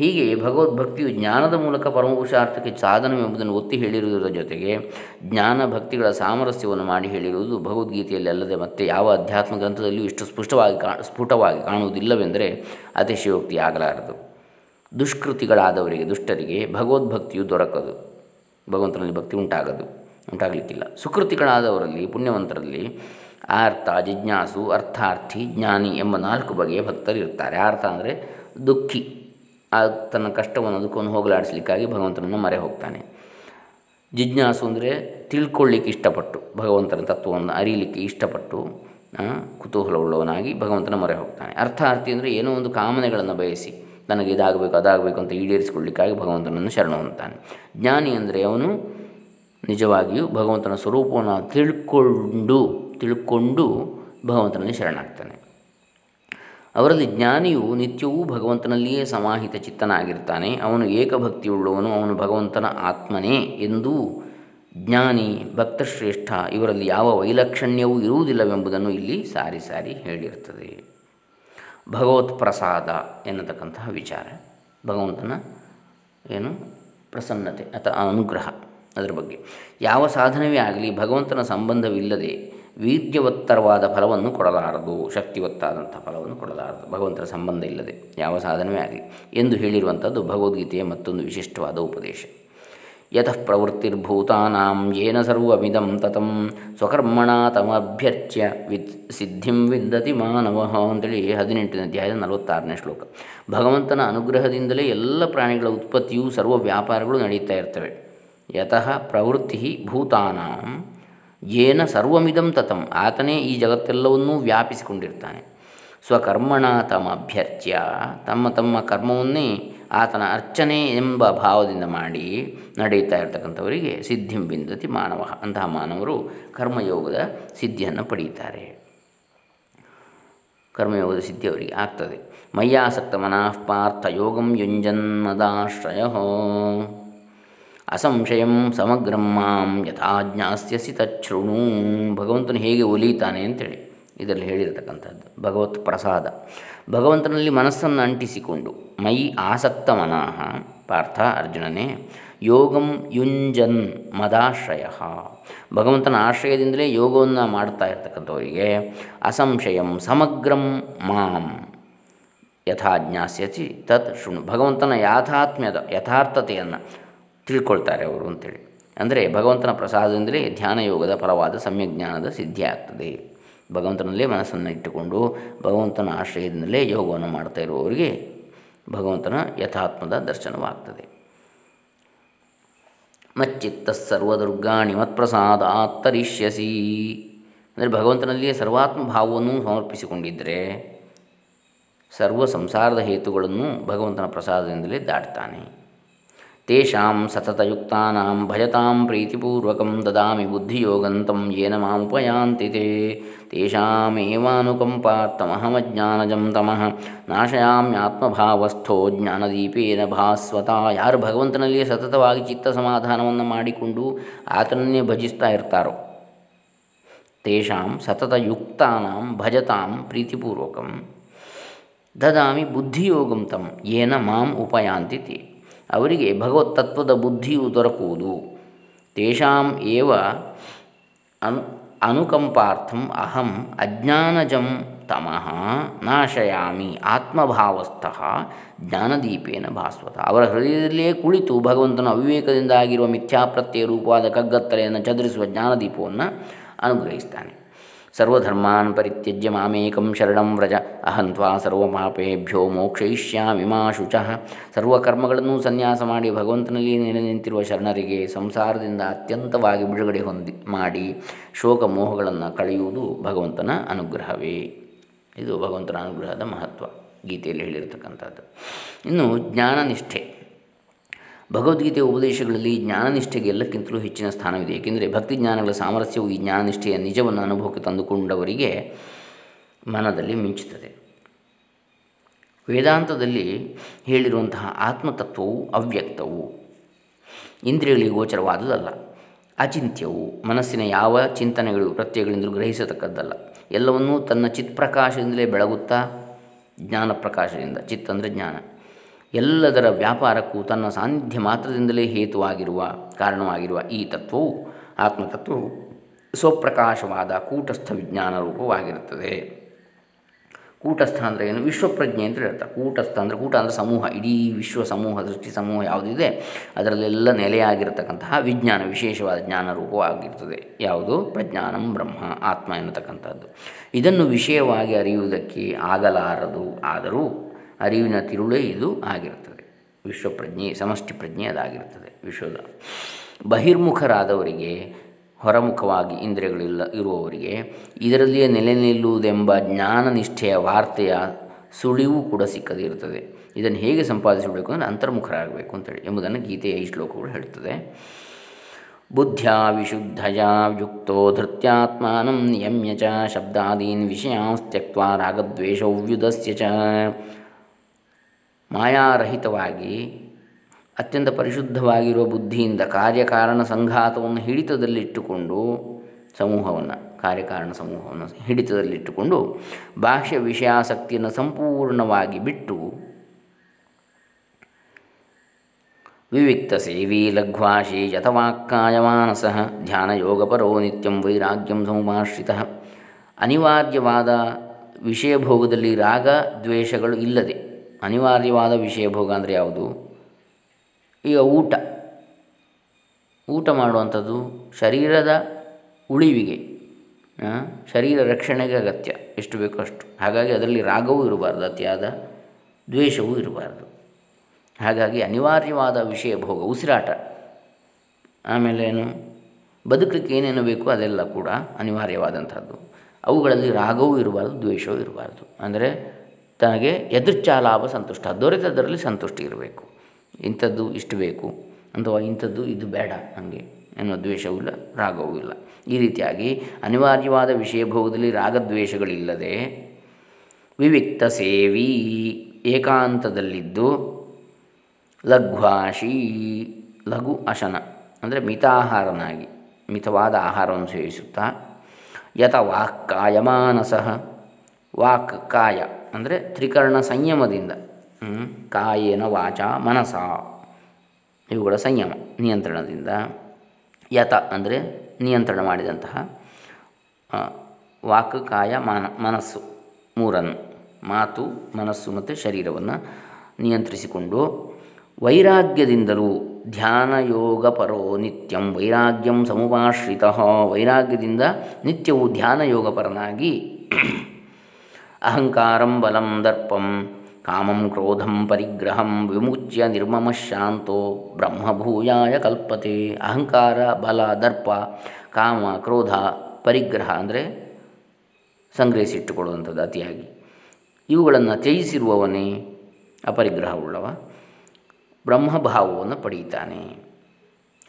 ಹೀಗೆ ಭಗವದ್ಭಕ್ತಿಯು ಜ್ಞಾನದ ಮೂಲಕ ಪರಮಪುರುಷಾರ್ಥಕ್ಕೆ ಸಾಧನವೆಂಬುದನ್ನು ಒತ್ತಿ ಹೇಳಿರುವುದರ ಜೊತೆಗೆ ಜ್ಞಾನ ಭಕ್ತಿಗಳ ಸಾಮರಸ್ಯವನ್ನು ಮಾಡಿ ಹೇಳಿರುವುದು ಭಗವದ್ಗೀತೆಯಲ್ಲಿ ಅಲ್ಲದೆ ಮತ್ತೆ ಯಾವ ಅಧ್ಯಾತ್ಮ ಗ್ರಂಥದಲ್ಲಿಯೂ ಇಷ್ಟು ಸ್ಪಷ್ಟವಾಗಿ ಕಾ, ಸ್ಫುಟವಾಗಿ ಕಾಣುವುದಿಲ್ಲವೆಂದರೆ ಅತಿಶಯೋಕ್ತಿ ಆಗಲಾರದು. ದುಷ್ಕೃತಿಗಳಾದವರಿಗೆ, ದುಷ್ಟರಿಗೆ ಭಗವದ್ಭಕ್ತಿಯು ದೊರಕದು. ಭಗವಂತನಲ್ಲಿ ಭಕ್ತಿ ಉಂಟಾಗದು, ಉಂಟಾಗಲಿಕ್ಕಿಲ್ಲ. ಸುಕೃತಿಗಳಾದವರಲ್ಲಿ, ಪುಣ್ಯವಂತರಲ್ಲಿ ಆರ್ಥ, ಜಿಜ್ಞಾಸು, ಅರ್ಥಾರ್ಥಿ, ಜ್ಞಾನಿ ಎಂಬ ನಾಲ್ಕು ಬಗೆಯ ಭಕ್ತರು ಇರ್ತಾರೆ ಆರ್ಥ ಅಂದರೆ ದುಃಖಿ. ಆ ತನ್ನ ಕಷ್ಟವನ್ನು ದುಃಖವನ್ನು ಹೋಗಲಾಡಿಸಲಿಕ್ಕಾಗಿ ಭಗವಂತನನ್ನು ಮರೆ ಹೋಗ್ತಾನೆ. ಜಿಜ್ಞಾಸು ಅಂದರೆ ತಿಳ್ಕೊಳ್ಳಿಕ್ಕೆ ಇಷ್ಟಪಟ್ಟು, ಭಗವಂತನ ತತ್ವವನ್ನು ಅರಿಯಲಿಕ್ಕೆ ಇಷ್ಟಪಟ್ಟು ಕುತೂಹಲವುಳ್ಳವನಾಗಿ ಭಗವಂತನ ಮೊರೆ ಹೋಗ್ತಾನೆ. ಅರ್ಥಾರ್ಥಿ ಅಂದರೆ ಏನೋ ಒಂದು ಕಾಮನೆಗಳನ್ನು ಬಯಸಿ, ನನಗೆ ಇದಾಗಬೇಕು, ಅದಾಗಬೇಕು ಅಂತ ಈಡೇರಿಸಿಕೊಳ್ಳಿಕ್ಕಾಗಿ ಭಗವಂತನನ್ನು ಶರಣ ಹೊಂದ್ತಾನೆ. ಜ್ಞಾನಿ ಅಂದರೆ ಅವನು ನಿಜವಾಗಿಯೂ ಭಗವಂತನ ಸ್ವರೂಪವನ್ನು ತಿಳ್ಕೊಂಡು ತಿಳ್ಕೊಂಡು ಭಗವಂತನಲ್ಲಿ ಶರಣಾಗ್ತಾನೆ. ಅವರಲ್ಲಿ ಜ್ಞಾನಿಯು ನಿತ್ಯವೂ ಭಗವಂತನಲ್ಲಿಯೇ ಸಮಾಹಿತ ಚಿತ್ತನಾಗಿರ್ತಾನೆ. ಅವನು ಏಕಭಕ್ತಿಯುಳ್ಳವನು, ಅವನು ಭಗವಂತನ ಆತ್ಮನೇ ಎಂದೂ ಜ್ಞಾನಿ, ಭಕ್ತಶ್ರೇಷ್ಠ ಇವರಲ್ಲಿ ಯಾವ ವೈಲಕ್ಷಣ್ಯವೂ ಇರುವುದಿಲ್ಲವೆಂಬುದನ್ನು ಇಲ್ಲಿ ಸಾರಿ ಸಾರಿ ಹೇಳಿರ್ತದೆ ಭಗವತ್ ಪ್ರಸಾದ ಎನ್ನತಕ್ಕಂತಹ ವಿಚಾರ. ಭಗವಂತನ ಏನು? ಪ್ರಸನ್ನತೆ ಅಥವಾ ಅನುಗ್ರಹ. ಅದರ ಬಗ್ಗೆ. ಯಾವ ಸಾಧನವೇ ಆಗಲಿ, ಭಗವಂತನ ಸಂಬಂಧವಿಲ್ಲದೆ ವೀರ್ಯವತ್ತರವಾದ ಫಲವನ್ನು ಕೊಡಲಾರದು ಶಕ್ತಿವತ್ತಾದಂಥ ಫಲವನ್ನು ಕೊಡಲಾರದು. ಭಗವಂತರ ಸಂಬಂಧ ಇಲ್ಲದೆ ಯಾವ ಸಾಧನವೇ ಆಗಲಿ. ಎಂದು ಹೇಳಿರುವಂಥದ್ದು ಭಗವದ್ಗೀತೆಯ ಮತ್ತೊಂದು ವಿಶಿಷ್ಟವಾದ ಉಪದೇಶ. ಯತಃ ಪ್ರವೃತ್ತಿರ್ಭೂತಾನಾಂ ಯೇನ ಸರ್ವಮಿದಂ ತತಂ ಸ್ವಕರ್ಮಣ ತಮಭ್ಯರ್ಚ್ಯ ವಿತ್ ಸಿದ್ಧಿಂ ವಿಂದತಿ ಮಾನವ ಅಂತೇಳಿ ಹದಿನೆಂಟನೇ ಅಧ್ಯಾಯದ ನಲವತ್ತಾರನೇ ಶ್ಲೋಕ. ಭಗವಂತನ ಅನುಗ್ರಹದಿಂದಲೇ ಎಲ್ಲ ಪ್ರಾಣಿಗಳ ಉತ್ಪತ್ತಿಯು ಸರ್ವ ವ್ಯಾಪಾರಗಳು ನಡೆಯುತ್ತಾ ಇರ್ತವೆ. ಯತಃ ಪ್ರವೃತ್ತಿ ಭೂತಾನಾಂ ಏನ ಸರ್ವಮಿದಂ ತತಂ. ಆತನೇ ಈ ಜಗತ್ತೆಲ್ಲವನ್ನೂ ವ್ಯಾಪಿಸಿಕೊಂಡಿರ್ತಾನೆ. ಸ್ವಕರ್ಮಣ ತಮ್ಮ ಅಭ್ಯರ್ಚ್ಯ ತಮ್ಮ ತಮ್ಮ ಕರ್ಮವನ್ನೇ ಆತನ ಅರ್ಚನೆ ಎಂಬ ಭಾವದಿಂದ ಮಾಡಿ ನಡೆಯುತ್ತಾ ಇರತಕ್ಕಂಥವರಿಗೆ ಸಿದ್ಧಿಂ ಬಿಂದತಿ ಮಾನವ. ಅಂತಹ ಮಾನವರು ಕರ್ಮಯೋಗದ ಸಿದ್ಧಿಯನ್ನು ಪಡೆಯುತ್ತಾರೆ. ಕರ್ಮಯೋಗದ ಸಿದ್ಧಿ ಅವರಿಗೆ ಆಗ್ತದೆ. ಮಯ್ಯಾಸಕ್ತ ಮನಃ ಪಾರ್ಥ ಯೋಗಂ ಯುಂಜನ್ಮದಾಶ್ರಯ. ಅಸಂಶಯಂ ಸಮಗ್ರಂ ಮಾಂ ಯಥಾ ಜ್ಞಾಸ್ಯಸಿ ತಚ್ಛೃಣು ಭಗವಂತನು ಹೇಗೆ ಒಲಿತಾನೆ ಅಂತೇಳಿ ಇದರಲ್ಲಿ ಹೇಳಿರತಕ್ಕಂಥದ್ದು, ಭಗವತ್ ಪ್ರಸಾದ. ಭಗವಂತನಲ್ಲಿ ಮನಸ್ಸನ್ನು ಅಂಟಿಸಿಕೊಂಡು, ಮೈ ಆಸಕ್ತ ಮನಃ ಪಾರ್ಥ ಅರ್ಜುನನೇ, ಯೋಗಂ ಯುಂಜನ್ ಮದಾಶ್ರಯ. ಭಗವಂತನ ಆಶ್ರಯದಿಂದಲೇ ಯೋಗವನ್ನು ಮಾಡ್ತಾ ಇರ್ತಕ್ಕಂಥವರಿಗೆ ಅಸಂಶಯಂ ಸಮಗ್ರಂ ಮಾಂ ಯಥಾ ಜ್ಞಾಸ್ಯತಿ ತತ್ ಶೃಣು. ಭಗವಂತನ ಯಾಥಾತ್ಮ್ಯದ ಯಥಾರ್ಥತೆಯನ್ನು ತಿಳ್ಕೊಳ್ತಾರೆ ಅವರು ಅಂತೇಳಿ. ಅಂದರೆ ಭಗವಂತನ ಪ್ರಸಾದದಿಂದಲೇ ಧ್ಯಾನಯೋಗದ ಫಲವಾದ ಸಮ್ಯಜ್ಞಾನದ ಸಿದ್ಧಿ ಆಗ್ತದೆ. ಭಗವಂತನಲ್ಲೇ ಮನಸ್ಸನ್ನು ಇಟ್ಟುಕೊಂಡು ಭಗವಂತನ ಆಶ್ರಯದಿಂದಲೇ ಯೋಗವನ್ನು ಮಾಡ್ತಾ ಇರುವವರಿಗೆ ಭಗವಂತನ ಯಥಾತ್ಮದ ದರ್ಶನವಾಗ್ತದೆ. ಮಚ್ಚಿತ್ತ ಸರ್ವದುರ್ಗಾಣಿ ಮತ್ಪ್ರಸಾದ ತರಿಷ್ಯಸಿ ಅಂದರೆ ಭಗವಂತನಲ್ಲಿಯೇ ಸರ್ವಾತ್ಮ ಭಾವವನ್ನು ಸಮರ್ಪಿಸಿಕೊಂಡಿದ್ದರೆ ಸರ್ವ ಸಂಸಾರದ ಹೇತುಗಳನ್ನು ಭಗವಂತನ ಪ್ರಸಾದದಿಂದಲೇ ದಾಟ್ತಾನೆ. ತೇಷಾಂ ಸತತಯುಕ್ತಾನಾಂ ಭಜತಾಂ ಪ್ರೀತಿಪೂರ್ವಕಂ ದದಾಮಿ ಬುದ್ಧಿಯೋಗಂತಂ ಯೇನ ಮಾಮುಪಯಾಂತಿ ತೇ ತೇಷಾಮೇವಾನುಕಂಪಾತ್ತಮಹಮಜ್ಞಾನಜಂ ತಮಃ ನಾಶಯಾಮ್ಯಾತ್ಮಭಾವಸ್ಥೋ ಜ್ಞಾನದೀಪೇನ ಭಾಸ್ವತ ಯಾರು ಭಗವಂತನಲ್ಲಿಯೇ ಸತತವಾಗಿ ಚಿತ್ತ ಸಮಾಧಾನವನ್ನು ಮಾಡಿಕೊಂಡು ಆತನನ್ನೇ ಭಜಿಸ್ತಾ ಇರ್ತಾರೋ ತೇಷಾಂ ಸತತಯುಕ್ತಾನಾಂ ಭಜತಾಂ ಪ್ರೀತಿಪೂರ್ವಕಂ ದದಾಮಿ ಬುದ್ಧಿಯೋಗಂ ತಂ ಯೇನ ಮಾಂ ಉಪಯಾಂತಿ ತೇ ಅವರಿಗೆ ಭಗವತ್ ತತ್ವದ ಬುದ್ಧಿಯು ದೊರಕುವುದು. ತೇಷಾಂ ಏವ ಅನು, ಅನುಕಂಪಾರ್ಥಂ ಅಹಂ ಅಜ್ಞಾನಜಂ ತಮಃ ನಾಶಯಾಮಿ ಆತ್ಮಭಾವಸ್ಥಃ ಜ್ಞಾನದೀಪೇನ ಭಾಸ್ವತ. ಅವರ ಹೃದಯದಲ್ಲಿಯೇ ಕುಳಿತು ಭಗವಂತನ ಅವಿವೇಕದಿಂದ ಆಗಿರುವ ಮಿಥ್ಯಾಪ್ರತ್ಯಯ ರೂಪವಾದ ಕಗ್ಗತ್ತಲೆಯನ್ನು ಚದುರಿಸುವ ಜ್ಞಾನದೀಪವನ್ನು ಅನುಗ್ರಹಿಸ್ತಾನೆ. ಸರ್ವಧರ್ಮಾನ್ ಪರಿತ್ಯಜ್ಯ ಮಾಮೇಕಂ ಶರಣಂ ವ್ರಜ. ಅಹಂತ್ವಾ ಸರ್ವಪಾಪೇಭ್ಯೋ ಮೋಕ್ಷಯಿಷ್ಯಾಮಿ ಮಾ ಶುಚಃ. ಸರ್ವಕರ್ಮಗಳನ್ನು ಸನ್ಯಾಸ ಮಾಡಿ ಭಗವಂತನಲ್ಲಿ ನೆಲೆ ನಿಂತಿರುವ ಶರಣರಿಗೆ ಸಂಸಾರದಿಂದ ಅತ್ಯಂತವಾಗಿ ಬಿಡುಗಡೆ ಹೊಂದಿ ಮಾಡಿ ಶೋಕ ಮೋಹಗಳನ್ನು ಕಳೆಯುವುದು ಭಗವಂತನ ಅನುಗ್ರಹವೇ. ಇದು ಭಗವಂತನ ಅನುಗ್ರಹದ ಮಹತ್ವ. ಗೀತೆಯಲ್ಲಿ ಹೇಳಿರತಕ್ಕಂಥದ್ದು. ಇನ್ನು ಜ್ಞಾನನಿಷ್ಠೆ. ಭಗವದ್ಗೀತೆಯ ಉಪದೇಶಗಳಲ್ಲಿ ಜ್ಞಾನನಿಷ್ಠೆಗೆ ಎಲ್ಲಕ್ಕಿಂತಲೂ ಹೆಚ್ಚಿನ ಸ್ಥಾನವಿದೆ. ಏಕೆಂದರೆ ಭಕ್ತಿ ಜ್ಞಾನಗಳ ಸಾಮರಸ್ಯವು ಈ ಜ್ಞಾನನಿಷ್ಠೆಯ ನಿಜವನ್ನು ಅನುಭವಕ್ಕೆ ತಂದುಕೊಂಡವರಿಗೆ ಮನದಲ್ಲಿ ಮಿಂಚುತ್ತದೆ. ವೇದಾಂತದಲ್ಲಿ ಹೇಳಿರುವಂತಹ ಆತ್ಮತತ್ವವು ಅವ್ಯಕ್ತವು. ಇಂದ್ರಿಯಗಳಿಗೆ ಗೋಚರವಾದುದಲ್ಲ. ಅಚಿಂತ್ಯವು ಮನಸ್ಸಿನ ಯಾವ ಚಿಂತನೆಗಳು ಪ್ರತ್ಯಯಗಳಿಂದಲೂ ಗ್ರಹಿಸತಕ್ಕದ್ದಲ್ಲ. ಎಲ್ಲವನ್ನೂ ತನ್ನ ಚಿತ್ ಪ್ರಕಾಶದಿಂದಲೇ ಬೆಳಗುತ್ತಾ ಜ್ಞಾನ ಪ್ರಕಾಶದಿಂದ ಚಿತ್ ಅಂದರೆ ಜ್ಞಾನ. ಎಲ್ಲದರ ವ್ಯಾಪಾರಕ್ಕೂ ತನ್ನ ಸಾನ್ನಿಧ್ಯ ಮಾತ್ರದಿಂದಲೇ ಹೇತುವಾಗಿರುವ ಕಾರಣವಾಗಿರುವ ಈ ತತ್ವವು ಆತ್ಮತತ್ವವು ಸ್ವಪ್ರಕಾಶವಾದ ಕೂಟಸ್ಥ ವಿಜ್ಞಾನ ರೂಪವಾಗಿರುತ್ತದೆ. ಕೂಟಸ್ಥ ಅಂದರೆ ಏನು? ವಿಶ್ವಪ್ರಜ್ಞೆ ಅಂತ ಹೇಳ್ತಾರೆ. ಕೂಟಸ್ಥ ಅಂದರೆ ಕೂಟ ಅಂದರೆ ಸಮೂಹ. ಇಡೀ ವಿಶ್ವ ಸಮೂಹ ದೃಷ್ಟಿ ಸಮೂಹ ಯಾವುದಿದೆ ಅದರಲ್ಲೆಲ್ಲ ನೆಲೆಯಾಗಿರತಕ್ಕಂತಹ ವಿಜ್ಞಾನ, ವಿಶೇಷವಾದ ಜ್ಞಾನ ರೂಪವಾಗಿರ್ತದೆ. ಯಾವುದು? ಪ್ರಜ್ಞಾನಂ ಬ್ರಹ್ಮ, ಆತ್ಮ ಎನ್ನತಕ್ಕಂಥದ್ದು. ಇದನ್ನು ವಿಷಯವಾಗಿ ಅರಿಯುವುದಕ್ಕೆ ಆಗಲಾರದು. ಆದರೂ ಅರಿವಿನ ತಿರುಳೇ ಇದು ಆಗಿರುತ್ತದೆ. ವಿಶ್ವಪ್ರಜ್ಞೆ, ಸಮಷ್ಟಿ ಪ್ರಜ್ಞೆ ಅದಾಗಿರುತ್ತದೆ. ವಿಶ್ವದ ಬಹಿರ್ಮುಖರಾದವರಿಗೆ, ಹೊರಮುಖವಾಗಿ ಇಂದ್ರಿಯಗಳಿಲ್ಲ, ಇರುವವರಿಗೆ ಇದರಲ್ಲಿಯೇ ನೆಲೆ ನಿಲ್ಲುವುದೆಂಬ ಜ್ಞಾನನಿಷ್ಠೆಯ ವಾರ್ತೆಯ ಸುಳಿವು ಕೂಡ ಸಿಕ್ಕದೇ ಇರುತ್ತದೆ. ಇದನ್ನು ಹೇಗೆ ಸಂಪಾದಿಸಬೇಕು ಅಂದರೆ ಅಂತರ್ಮುಖರಾಗಬೇಕು ಅಂತೇಳಿ ಎಂಬುದನ್ನು ಗೀತೆಯ ಈ ಶ್ಲೋಕಗಳು ಹೇಳುತ್ತದೆ. ಬುದ್ಧ್ಯಾ ವಿಶುದ್ಧಯ ಯುಕ್ತೋ ಧೃತ್ಯಾತ್ಮಾನಂ ನಿಯಮ್ಯ ಚ ಶಬ್ದಾದೀನ್ ವಿಷಯಾಂಸ್ತ್ಯಕ್ತ ರಾಗದ್ವೇಷವ್ಯುಧಸ್ಯ ಚ ಮಾಯಾರಹಿತವಾಗಿ ಅತ್ಯಂತ ಪರಿಶುದ್ಧವಾಗಿರುವ ಬುದ್ಧಿಯಿಂದ ಕಾರ್ಯಕಾರಣ ಸಂಘಾತವನ್ನು ಹಿಡಿತದಲ್ಲಿಟ್ಟುಕೊಂಡು ಸಮೂಹವನ್ನು, ಕಾರ್ಯಕಾರಣ ಸಮೂಹವನ್ನು ಹಿಡಿತದಲ್ಲಿಟ್ಟುಕೊಂಡು ಬಾಹ್ಯ ವಿಷಯಾಸಕ್ತಿಯನ್ನು ಸಂಪೂರ್ಣವಾಗಿ ಬಿಟ್ಟು ವಿವಿಕ್ತ ಸೇವಿ ಲಘ್ವಾಶಿ ಯಥವಾಕ್ಕಾಯಮಾನಸ ಧ್ಯಾನಯೋಗಪರೋ ನಿತ್ಯಂ ವೈರಾಗ್ಯಂ ಸಮುಪಾಶ್ರಿತ ಅನಿವಾರ್ಯವಾದ ವಿಷಯಭೋಗದಲ್ಲಿ ರಾಗ ದ್ವೇಷಗಳು ಇಲ್ಲದೆ ಅನಿವಾರ್ಯವಾದ ವಿಷಯ ಭೋಗ ಅಂದರೆ ಯಾವುದು? ಈಗ ಊಟ. ಊಟ ಮಾಡುವಂಥದ್ದು ಶರೀರದ ಉಳಿವಿಗೆ ಶರೀರ ರಕ್ಷಣೆಗೆ ಅಗತ್ಯ. ಎಷ್ಟು ಬೇಕೋ ಅಷ್ಟು. ಹಾಗಾಗಿ ಅದರಲ್ಲಿ ರಾಗವೂ ಇರಬಾರ್ದು, ಅತಿಯಾದ ದ್ವೇಷವೂ ಇರಬಾರ್ದು. ಹಾಗಾಗಿ ಅನಿವಾರ್ಯವಾದ ವಿಷಯ ಭೋಗ, ಉಸಿರಾಟ. ಆಮೇಲೆ ಏನು? ಬದುಕಲಿಕ್ಕೆ ಏನೇನು ಬೇಕು ಅದೆಲ್ಲ ಕೂಡ ಅನಿವಾರ್ಯವಾದಂಥದ್ದು. ಅವುಗಳಲ್ಲಿ ರಾಗವೂ ಇರಬಾರ್ದು, ದ್ವೇಷವೂ ಇರಬಾರ್ದು. ಅಂದರೆ ತನಗೆ ಎದುರ್ಚಾ ಲಾಭ ಸಂತುಷ್ಟ. ದೊರೆತದರಲ್ಲಿ ಸಂತುಷ್ಟಿ ಇರಬೇಕು. ಇಂಥದ್ದು ಇಷ್ಟು ಬೇಕು. ಅಥವಾ ಇಂಥದ್ದು ಇದು ಬೇಡ ನನಗೆ ಎನ್ನುವ ದ್ವೇಷವೂ ಇಲ್ಲ, ರಾಗವೂ ಇಲ್ಲ. ಈ ರೀತಿಯಾಗಿ ಅನಿವಾರ್ಯವಾದ ವಿಷಯ ಭೋಗದಲ್ಲಿ ರಾಗದ್ವೇಷಗಳಿಲ್ಲದೆ ವಿವಿಕ್ತ ಸೇವಿ, ಏಕಾಂತದಲ್ಲಿದ್ದು ಲಘ್ವಾಶಿ, ಲಘು ಅಶನ ಅಂದರೆ ಮಿತಾಹಾರನಾಗಿ, ಮಿತವಾದ ಆಹಾರವನ್ನು ಸೇವಿಸುತ್ತಾ ಯಥ ವಾಕ್ ಕಾಯಮಾನಸ, ವಾಕ್ ಕಾಯ. ಅಂದರೆ ತ್ರಿಕರ್ಣ ಸಂಯಮದಿಂದ. ಕಾಯೇನ ವಾಚ ಮನಸ. ಇವುಗಳ ಸಂಯಮ, ನಿಯಂತ್ರಣದಿಂದ. ಯತ ಅಂದರೆ ನಿಯಂತ್ರಣ ಮಾಡಿದಂತಹ ವಾಕ್, ಕಾಯ, ಮಾನ, ಮನಸ್ಸು ಮೂರನ್ನು ಮಾತು, ಮನಸ್ಸು ಮತ್ತು ಶರೀರವನ್ನು ನಿಯಂತ್ರಿಸಿಕೊಂಡು ವೈರಾಗ್ಯದಿಂದಲೂ ಧ್ಯಾನ ಯೋಗ ಪರೋ ನಿತ್ಯಂ ವೈರಾಗ್ಯಂ ಸಮುಪಾಶ್ರಿತ. ವೈರಾಗ್ಯದಿಂದ ನಿತ್ಯವು ಧ್ಯಾನ ಯೋಗ ಪರನಾಗಿ ಅಹಂಕಾರಂ ಬಲಂ ದರ್ಪಂ, ಕಾಮಂ ಕ್ರೋಧಂ ಪರಿಗ್ರಹಂ, ವಿಮುಚ್ಯ ನಿರ್ಮಮ ಶಾಂತೋ, ಬ್ರಹ್ಮಭೂಯಾಯ ಕಲ್ಪತೆ, ಅಹಂಕಾರ, ಬಲ, ದರ್ಪ, ಕಾಮ, ಕ್ರೋಧ, ಪರಿಗ್ರಹ ಅಂದರೆ ಸಂಗ್ರಹಿಸಿಟ್ಟುಕೊಳ್ಳುವಂಥದ್ದು ಅತಿಯಾಗಿ. ಇವುಗಳನ್ನು ತ್ಯಜಿಸಿರುವವನೇ ಅಪರಿಗ್ರಹವುಳ್ಳವ. ಬ್ರಹ್ಮಭಾವವನ್ನು ಪಡೆಯುತ್ತಾನೆ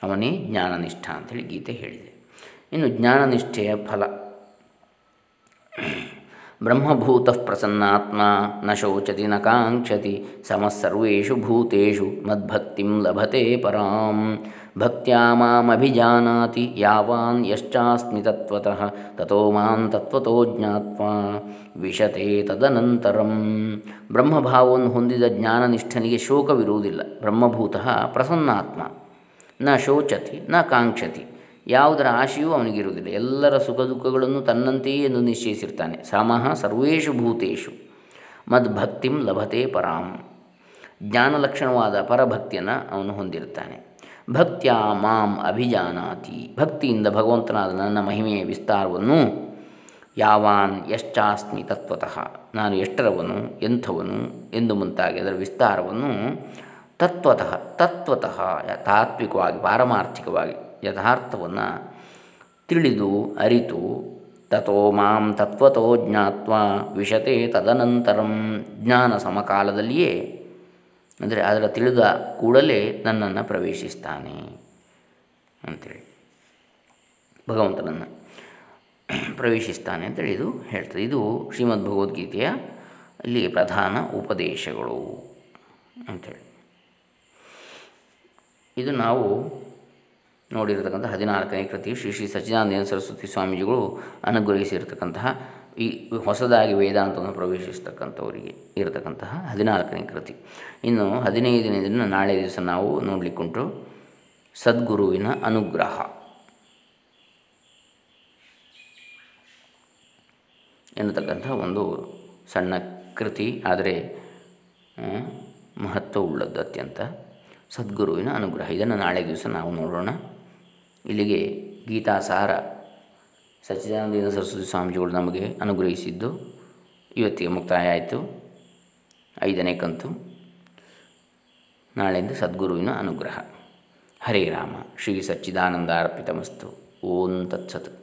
ಅವನೇ ಜ್ಞಾನನಿಷ್ಠ ಅಂಥೇಳಿ ಗೀತೆ ಹೇಳಿದೆ. ಇನ್ನು ಜ್ಞಾನನಿಷ್ಠೆಯ ಫಲ ಬ್ರಹ್ಮಭೂತ ಪ್ರಸನ್ನಾತ್ಮ, ನ ಶೋಚತಿ ನ ಕಾಂಕ್ಷತಿ ಸಮಸ್ಸರ್ವೇಷು ಭೂತೇಷು, ಮದ್ಭಕ್ತಿಂ ಲಭತೆ ಪರಾಂ. ಭಕ್ತ್ಯಾ ಮಾಮಭಿಜಾನಾತಿ, ಯಾವಾನ್ ಯಶ್ಚಾಸ್ಮಿ ತತ್ವತಃ ತಥೋ ಮಾಂ ತತ್ವತೋ ಜ್ಞಾತ್ವ. ವಿಶತೆ ತದನಂತರಂ. ಬ್ರಹ್ಮಭಾವವನ್ನು ಹೊಂದಿದ ಜ್ಞಾನನಿಷ್ಠನಿಗೆ ಶೋಕವಿರುವುದಿಲ್ಲ, ಬ್ರಹ್ಮಭೂತ ಪ್ರಸನ್ನಾತ್ಮ. ನ ಶೋಚತಿ, ನ ಕಾಂಕ್ಷತಿ. ಯಾವುದರ ಆಶೆಯೂ ಅವನಿಗಿರುವುದಿಲ್ಲ. ಎಲ್ಲರ ಸುಖ ದುಃಖಗಳನ್ನು ತನ್ನಂತೆಯೇ ಎಂದು ನಿಶ್ಚಯಿಸಿರ್ತಾನೆ. ಸಾಮಃ ಸರ್ವೇಷು ಭೂತೇಶು ಮದ್ಭಕ್ತಿಂ ಲಭತೆ ಪರಾಂ. ಜ್ಞಾನ ಲಕ್ಷಣವಾದ ಪರಭಕ್ತಿಯನ್ನು ಅವನು ಹೊಂದಿರುತ್ತಾನೆ ಭಕ್ತ್ಯ ಮಾಂ ಅಭಿಜಾನಾತಿ. ಭಕ್ತಿಯಿಂದ ಭಗವಂತನಾದ ನನ್ನ ಮಹಿಮೆಯ ವಿಸ್ತಾರವನ್ನು ಯಾವಾನ್ ಯಶ್ಚಾಸ್ಮಿ ತತ್ವತಃ. ನಾನು ಎಷ್ಟರವನು, ಎಂಥವನು ಎಂದು ಮುಂತಾಗಿ ಅದರ ವಿಸ್ತಾರವನ್ನು ತತ್ವತಃ ತತ್ವತಃ ತಾತ್ವಿಕವಾಗಿ, ಪಾರಮಾರ್ಥಿಕವಾಗಿ ಯಥಾರ್ಥವನ್ನು ತಿಳಿದು, ಅರಿತು ತಥೋ ಮಾಂ ತತ್ವತೋ ಜ್ಞಾತ್ವ ವಿಶತೆ ತದನಂತರಂ. ಜ್ಞಾನ ಸಮಕಾಲದಲ್ಲಿಯೇ, ಅಂದರೆ ಅದರ ತಿಳಿದ ಕೂಡಲೇ ನನ್ನನ್ನು ಪ್ರವೇಶಿಸ್ತಾನೆ ಅಂಥೇಳಿ ಭಗವಂತನನ್ನು ಪ್ರವೇಶಿಸ್ತಾನೆ ಅಂತೇಳಿ ಇದು ಹೇಳ್ತದೆ. ಇದು ಶ್ರೀಮದ್ ಭಗವದ್ಗೀತೆಯ ಇಲ್ಲಿ ಪ್ರಧಾನ ಉಪದೇಶಗಳು ಅಂಥೇಳಿ ಇದು ನಾವು ನೋಡಿರತಕ್ಕಂಥ ಹದಿನಾಲ್ಕನೇ ಕೃತಿ ಶ್ರೀ ಶ್ರೀ ಸಚ್ಚಿದಾನಂದ ಸರಸ್ವತಿ ಸ್ವಾಮೀಜಿಗಳು ಅನುಗ್ರಹಿಸಿರ್ತಕ್ಕಂತಹ ಈ ಹೊಸದಾಗಿ ವೇದಾಂತವನ್ನು ಪ್ರವೇಶಿಸ್ತಕ್ಕಂಥವರಿಗೆ ಇರತಕ್ಕಂತಹ ಹದಿನಾಲ್ಕನೇ ಕೃತಿ. ಇನ್ನು ಹದಿನೈದನೇ ದಿನ ನಾಳೆ ದಿವಸ ನಾವು ನೋಡಲಿಕ್ಕುಂಟು ಸದ್ಗುರುವಿನ ಅನುಗ್ರಹ. ಎನ್ನತಕ್ಕಂಥ ಒಂದು ಸಣ್ಣ ಕೃತಿ, ಆದರೆ ಮಹತ್ವವುಳ್ಳದ್ದು ಅತ್ಯಂತ ಸದ್ಗುರುವಿನ ಅನುಗ್ರಹ. ಇದನ್ನು ನಾಳೆ ದಿವಸ ನಾವು ನೋಡೋಣ. ಇಲ್ಲಿಗೆ ಗೀತಾಸಾರ ಸಚ್ಚಿದಾನಂದ ಸರಸ್ವತಿ ಸ್ವಾಮೀಜಿಗಳು ನಮಗೆ ಅನುಗ್ರಹಿಸಿದ್ದು ಇವತ್ತಿಗೆ ಮುಕ್ತಾಯ ಆಯಿತು. ಐದನೇ ಕಂತು. ನಾಳೆಯಿಂದ ಸದ್ಗುರುವಿನ ಅನುಗ್ರಹ. ಹರೇ ರಾಮ. ಶ್ರೀ ಸಚ್ಚಿದಾನಂದ ಅರ್ಪಿತಮಸ್ತು. ಓಂ ತತ್ಸತ್.